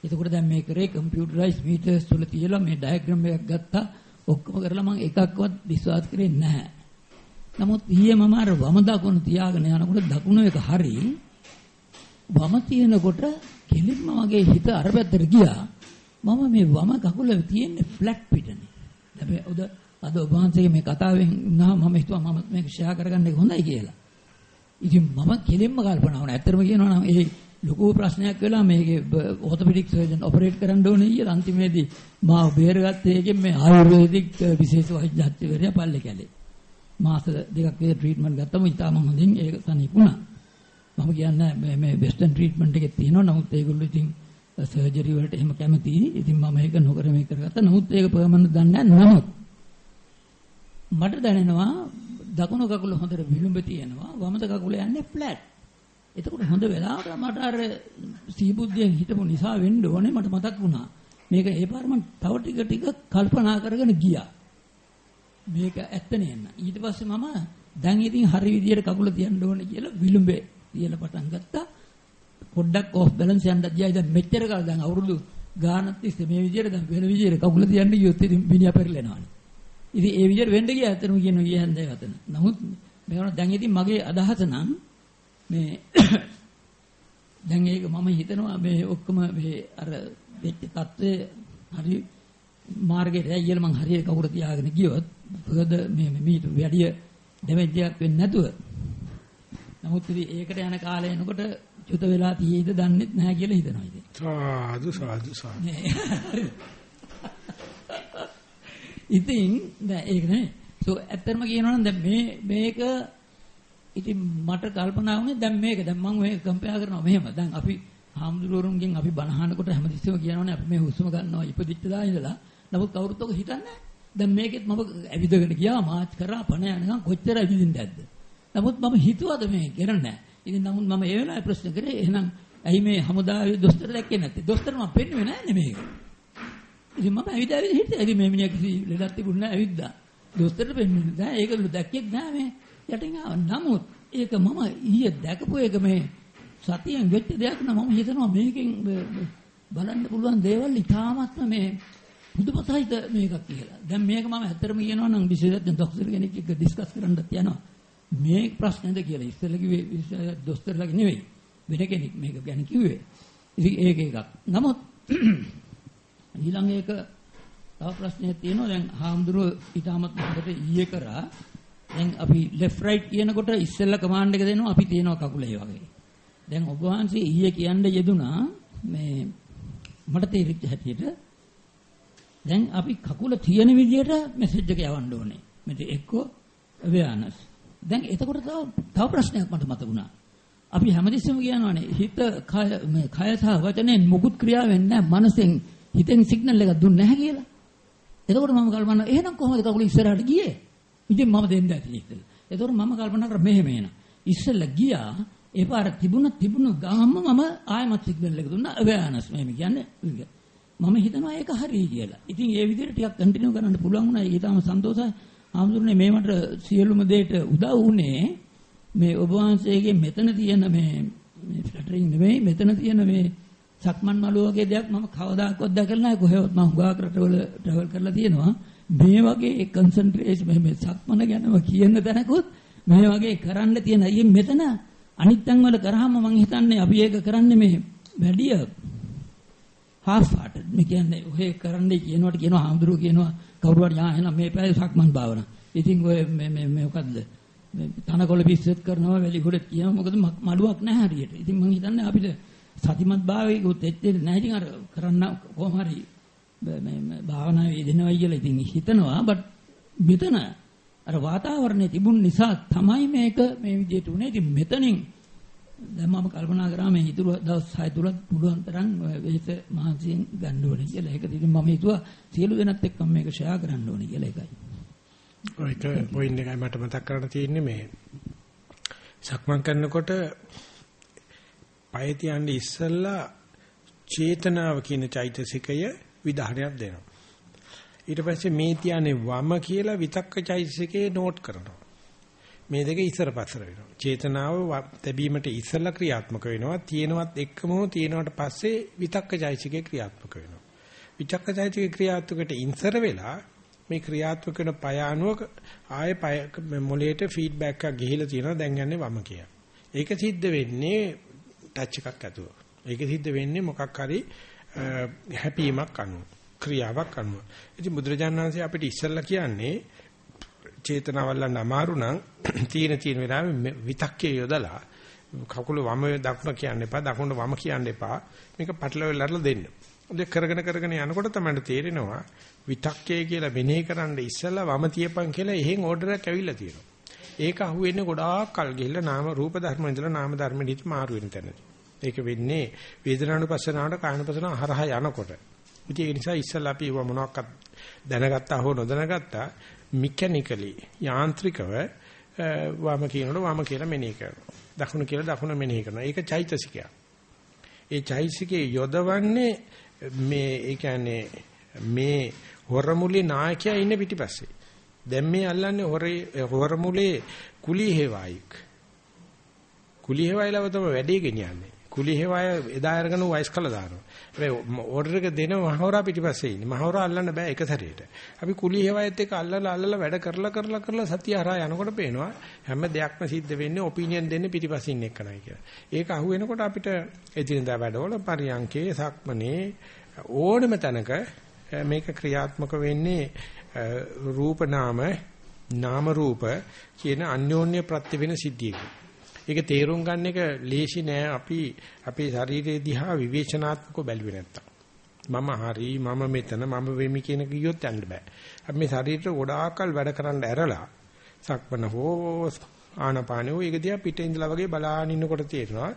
එතකොට දැන් මේ කරේ කම්පියුටරයිස් මීටර්ස් වල තියලා මේ ඩයග්‍රෑම් එකක් ගත්තා ඔක්කොම කරලා මම එකක්වත් විශ්වාස කරේ නැහැ. නමුත් ඊයේ මම අර වම දකුණ තියාගෙන යනකොට දකුණ එක හරි වම තියෙනකොට කෙලින්ම මගේ හිත අර පැත්තට ගියා. මම මේ වම කකුල තියෙන්නේ ෆ්ලැට් පිටනේ. හැබැයි උද අද ඔබ වහන්සේගේ මේ කතාවෙන් නා මම හිතුවා මම මේක ෂෙයා කරගන්න එක හොඳයි කියලා. ඉතින් මම කෙලින්ම කල්පනා වුණා. ඇත්තටම කියනවා නම් ඒ ලොකු ප්‍රශ්නයක් වෙලා මේකේ ඕතොපෙඩික් සර්ජන් ඔපරේට් කරන්න ඕනේ ඊයේ අන්තිමේදී මාව බේරගත්තේ ඒකෙන් මේ ආයුර්වේදික් විශේෂ වෛද්‍යත්වවරයා පල්ලේ කැලේ. මාස දෙකක් විතර ට්‍රීට්මන්ට් ගත්තම ඉතාලම හොඳින් ඒක තනිපුණා. මම කියන්නේ මේ මේ වෙස්ටර්න් ට්‍රීට්මන්ට් එකේ තියෙනවා. නමුත් ඒගොල්ලෝ ඉතින් සර්ජරි වලට එහෙම කැමතියි. ඉතින් මම ඒක නොකර මේක කරගත්තා. නමුත් ඒක පර්මනන්ට් දන්නේ නැහැ. නමුත් මට දැනෙනවා දකුණු කකුල හොඳට විලුඹ තියෙනවා. වමද කකුල යන්නේ ෆ්ලැට්. එතකොට හොඳ වෙලාවට මට අර සීබුද්ධියෙන් හිටපු නිසා වෙන්න ඕනේ මට මතක් වුණා. මේක ඒ පාර මම තව ටික ටික කල්පනා කරගෙන ගියා. මේක ඇත්ත නේන්න. ඊට පස්සේ මම දැන් ඉතින් හරි විදියට කකුල තියන්න ඕනේ කියලා විලුඹේ තියලා පටන් ගත්තා. පොඩ්ඩක් ඕෆ් බැලන්ස් යන්න ගියා. දැන් මෙච්චර කාල දැන් අවුරුදු ගානක් තිස්සේ මේ විදියට දැන් වෙන විදියට කකුල තියන්න ගියොත් ඉතින් මිනිහා පෙරලෙනවානේ. ඉතින් ඒ විදියට වෙන්න ගියා අතනම කියන ගිය හන්දේ වතන. නමුත් මේවන දැන් ඉතින් මගේ අදහස නම් මේ [COUGHS] දැන් ඒක මම හිතනවා මේ ඔක්කොම මේ අර වෙච්ච தත්ත්වය හරි මාර්ගයට ඇයියල මං හරියට කවුරු තියාගෙන ගියොත් මොකද මේ මීට වැඩි ඩැමේජ් එකක් වෙන්නේ නැතුව. නමුත් ඉතින් ඒකට යන කාලය එනකොට චුත වෙලා තියෙයිද දන්නෙත් නැහැ කියලා හිතනවා ඉතින්. සාදු සාදු සාදු. ඉතින් දැන් ඒක නේ. සෝ ඇත්තටම කියනවා නම් දැන් මේ මේක ඉතින් මට කල්පනා වුණේ දැන් මේක. දැන් මම මේක කම්පෙයාර් කරනවා මෙහෙම. දැන් අපි හාමුදුරුවරුන්ගෙන් අපි බනහනකොට හැමතිස්සෙම කියනවානේ අපි මේ හුස්ම ගන්නවා ඉපදිච්ච දා ඉඳලා නමුත් කවුරුත් ඔක හිතන්නේ දැන් මේකෙත් මම ඇවිදගෙන ගියා මාත් කරා පණ යනකම් කොච්චර ඇවිදින්ද ඇද්ද? නමුත් මම හිතුවද මේ කරන්නේ ඉතින් නමුත් මම ඒ වෙලාවේ ප්‍රශ්න කරේ එහෙනම් ඇයි මේ හමුදාවේ දොස්තර දැක්කේ නැත්තේ? දොස්තර මම පෙන්නුවේ නැහැ නේ මේක. ඉතින් මම ඇවිද ඇවිද හිටියා. ඉතින් මේ මිනිහා කිසි ලෙඩක් තිබුණ නැහැ ඇවිද්දා. දොස්තරට පෙන්නුවේ නැහැ. ඒකලු දැක්කෙත් නැහැ මේ යටින් ආව. නමුත් ඒක මම ඊයේ දැකපු එක මේ සතියෙන් වෙච්ච දෙයක් නම් මම හිතනවා මේකෙන් බලන්න පුළුවන් දේවල් ඉතාමත්ම මේ බුදුපතයිද මේක කියලා. දැන් මේක මම ඇත්තටම කියනවා නම් විශේෂඥ ડોක්ටර් කෙනෙක් එක්ක ඩිස්කස් කරන්නත් යනවා. මේ ප්‍රශ්නේද කියලා ඉස්සෙල්ලා කිව්වේ දොස්තරලාගේ නෙවෙයි. වෙන කෙනෙක් මේක ගැන කිව්වේ. ඉතින් ඒක එකක්. නමුත් [CLEARS THROAT] ඊළඟ එක තව ප්‍රශ්නයක් තියෙනවා දැන් හාමුදුරුවෝ ඊටමත් හොඳට ඊයේ කරා දැන් අපි left right කියනකොට ඉස්සෙල්ලා කමාන්ඩ් එක දෙනවා අපි තියනවා කකුලේ වගේ. දැන් ඔබ වහන්සේ ඊයේ කියන්න යෙදුනා මේ මට තේරිච්ච හැටියට දැන් අපි කකුල තියෙන විදිහට මෙසේජ් එක යවන්න ඕනේ. මෙතන එක්ක awareness. දැන් එතකොට තව තව ප්‍රශ්නයක් මට මතකුණා. අපි හැමතිස්සෙම කියනවානේ හිත කය මේ කය සහ වචනෙන් මුකුත් ක්‍රියාව වෙන්නේ නැහැ. මනසෙන් හිතෙන් සිග්නල් එකක් දුන්නේ නැහැ කියලා. එතකොට මම කල්පනා කරනවා එහෙනම් කොහොමද කකුල ඉස්සරහට ගියේ? ඉතින් මම දෙන්න ඇති ඉතින්. එතකොට මම කල්පනා කරා මෙහෙම එන. ඉස්සෙල්ලා ගියා ඒ පාර තිබුණ තිබුණ ගාම මම ආයමත් සිග්නල් එක දුන්නා අවෑනස් මෙහෙම කියන්නේ. මම හිතනවා ඒක හරි කියලා. ඉතින් ඒ විදිහට ටිකක් කන්ටිනියු කරන්න පුළුවන් වුණා. ඒක තාම සන්තෝෂයි. ආමුදුරනේ මේ මට සියලුම දෙයට උදව් වුණේ මේ ඔබ වහන්සේගේ මෙතන තියෙන මේ මේ ෆ්ලටරින් නෙමෙයි මෙතන තියෙන මේ සක්මන් මළුව වගේ දෙයක් මම කවදාකවත් දැකලා නැහැ කොහෙවත් මම හුඟක් රටවල ට්‍රැවල් කරලා තියෙනවා මේ වගේ කන්සන්ට්‍රේෂන් මේ මේ සක්මන ගැනම කියන තැනකුත් මේ වගේ කරන්න තියෙන අයියේ මෙතන අනිත් තැන් වල කරාම මම හිතන්නේ අපි ඒක කරන්නේ මේ වැඩි half hearted මේ කියන්නේ ඔය කරන්නේ කියනවට කියනවා හාමුදුරුවෝ කියනවා කවුරු හරි ආ එහෙනම් මේ පැය සක්මන් භාවනා. ඉතින් ඔය මේ මේ මේ මොකද්ද? මේ තනකොළ පිස්සෙත් කරනවා වැලි ගොඩට කියනවා මොකද මඩුවක් නැහැ හරියට. ඉතින් මම හිතන්නේ අපිට සතිමත් භාවයකුත් එච්චර නැහැ ඉතින් අර කරන්න කොහොම හරි මේ භාවනාවේ යෙදෙනවයි කියලා ඉතින් හිතනවා බට් මෙතන අර වාතාවරණය තිබුණ නිසා තමයි මේක මේ විදිහට උනේ. ඉතින් මෙතනින් දැන් මම කල්පනා කරා මේ ඉතුරු දවස් 6 තුලත් පුළුවන් තරම් වෙහෙස මහන්සියෙන් ගන්න ඕනේ කියලා. ඒක ඉතින් මම හිතුවා සියලු දෙනාත් එක්කම මේක ෂෙයා කරන්න ඕනේ කියලා එකයි. ඔයක පොයින්ට් එකයි මට මතක් කරන්න තියෙන්නේ මේ සක්මන් කරනකොට පය තියන්නේ ඉස්සෙල්ලා චේතනාව කියන චෛතසිකය විධානයක් දෙනවා. ඊට පස්සේ මේ තියන්නේ වම කියලා විතක්ක චෛතසිකේ නෝට් කරනවා. මේ දෙක ඉස්සර පස්සර වෙනවා. චේතනාව තැබීමට ඉස්සලා ක්‍රියාත්මක වෙනවා. තියෙනවත් එක්කම තියෙනවට පස්සේ විතක්ක චෛතසිකේ ක්‍රියාත්මක වෙනවා. විතක්ක චෛතසිකේ ක්‍රියාත්මකට ඉන්සර වෙලා මේ ක්‍රියාත්මක වෙන පය අනුව ආයේ පය මොලේට ෆීඩ්බැක් එකක් ගිහිලා තියෙනවා දැන් යන්නේ වම කියලා. ඒක සිද්ධ වෙන්නේ ටච් එකක් ඇතුව. ඒක සිද්ධ වෙන්නේ මොකක් හරි හැපීමක් අනුව ක්‍රියාවක් අනුව. ඉතින් බුදුරජාණන් වහන්සේ අපිට ඉස්සල්ලා කියන්නේ චේතනාවල්ලන්න අමාරු නම් [CLEARS THROAT] තීන තීන වෙලාවෙ විතක්කේ යොදලා කකුල වම දකුණ කියන්න එපා දකුණ වම කියන්න එපා මේක පටලවෙලා දෙන්න. දෙක කරගෙන කරගෙන යනකොට තමයි තේරෙනවා විතක්කේ කියලා මෙනෙහි කරන්න ඉස්සලා වම තියපන් කියලා එහෙන් ඕඩර් එකක් ඇවිල්ලා තියෙනවා. ඒක අහුවෙන්නේ ගොඩාක් කල් ගිහිල්ලා නාම රූප ධර්ම ඉඳලා නාම ධර්ම දිහට මාරු වෙන තැනදී. ඒක වෙන්නේ වේදනානුපස්සනාවට කායනුපස්සනාව හරහා යනකොට. ඉතින් ඒ නිසා ඉස්සලා අපි ඒව මොනවාක්වත් දැනගත්තා හෝ නොදැනගත්තා මිකැනිකලි යාන්ත්‍රිකව වම කියනකොට වම කියලා මෙනෙහි කරනවා. දකුණ කියලා දකුණ මෙනෙහි කරනවා. ඒක චෛතසිකයක්. ඒ චෛතසිකේ යොදවන්නේ මේ ඒ කියන්නේ මේ හොරමුලේ නායකයා ඉන්නේ පිටිපස්සේ. දැන් මේ අල්ලන්නේ හොරේ හොරමුලේ කුලී හේවායික්. කුලී හේවායිලව තමයි වැඩේ ගෙනියන්නේ. කුලී හේවාය එදා අරගෙන වයිස් කළා දානවා. හැබැයි ඕඩර් එක දෙන මහවරා පිටිපස්සේ ඉන්නේ. මහවරා අල්ලන්න බෑ එක සැරේට. අපි කුලී හේවායත් එක්ක අල්ලලා අල්ලලා වැඩ කරලා කරලා කරලා සතිය හරහා යනකොට පේනවා හැම දෙයක්ම සිද්ධ වෙන්නේ ඔපිනියන් දෙන්නේ පිටිපස්සේ ඉන්න එකනයි කියලා. ඒක අහු වෙනකොට අපිට එදිනදා වැඩවල පරියන්කේ සක්මනේ ඕනම තැනක මේක ක්‍රියාත්මක වෙන්නේ රූප නාම නාම රූප කියන අන්‍යෝන්‍ය ප්‍රත්‍ය වෙන සිද්ධියක. ඒක තේරුම් ගන්න එක ලේසි නෑ අපි අපේ ශරීරය දිහා විවේචනාත්මකව බැලුවේ නැත්තම්. මම හරි මම මෙතන මම වෙමි කියන කියොත් යන්න බෑ. අපි මේ ශරීරයට ගොඩාක්කල් වැඩ කරන්න ඇරලා සක්මන හෝ ආනපාන හෝ ඒක දිහා පිටින් ඉඳලා වගේ බලාගෙන ඉන්නකොට තේරෙනවා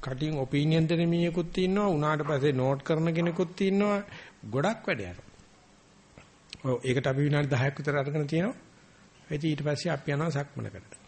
කටින් ඔපිනියන් දෙන මිනිහෙකුත් ඉන්නවා උනාට පස්සේ නෝට් කරන කෙනෙකුත් ඉන්නවා ගොඩක් වැඩ යනවා. ඔව් ඒකට අපි විනාඩි 10ක් විතර අරගෙන තියෙනවා. ඊට පස්සේ අපි යනවා සක්මනකට.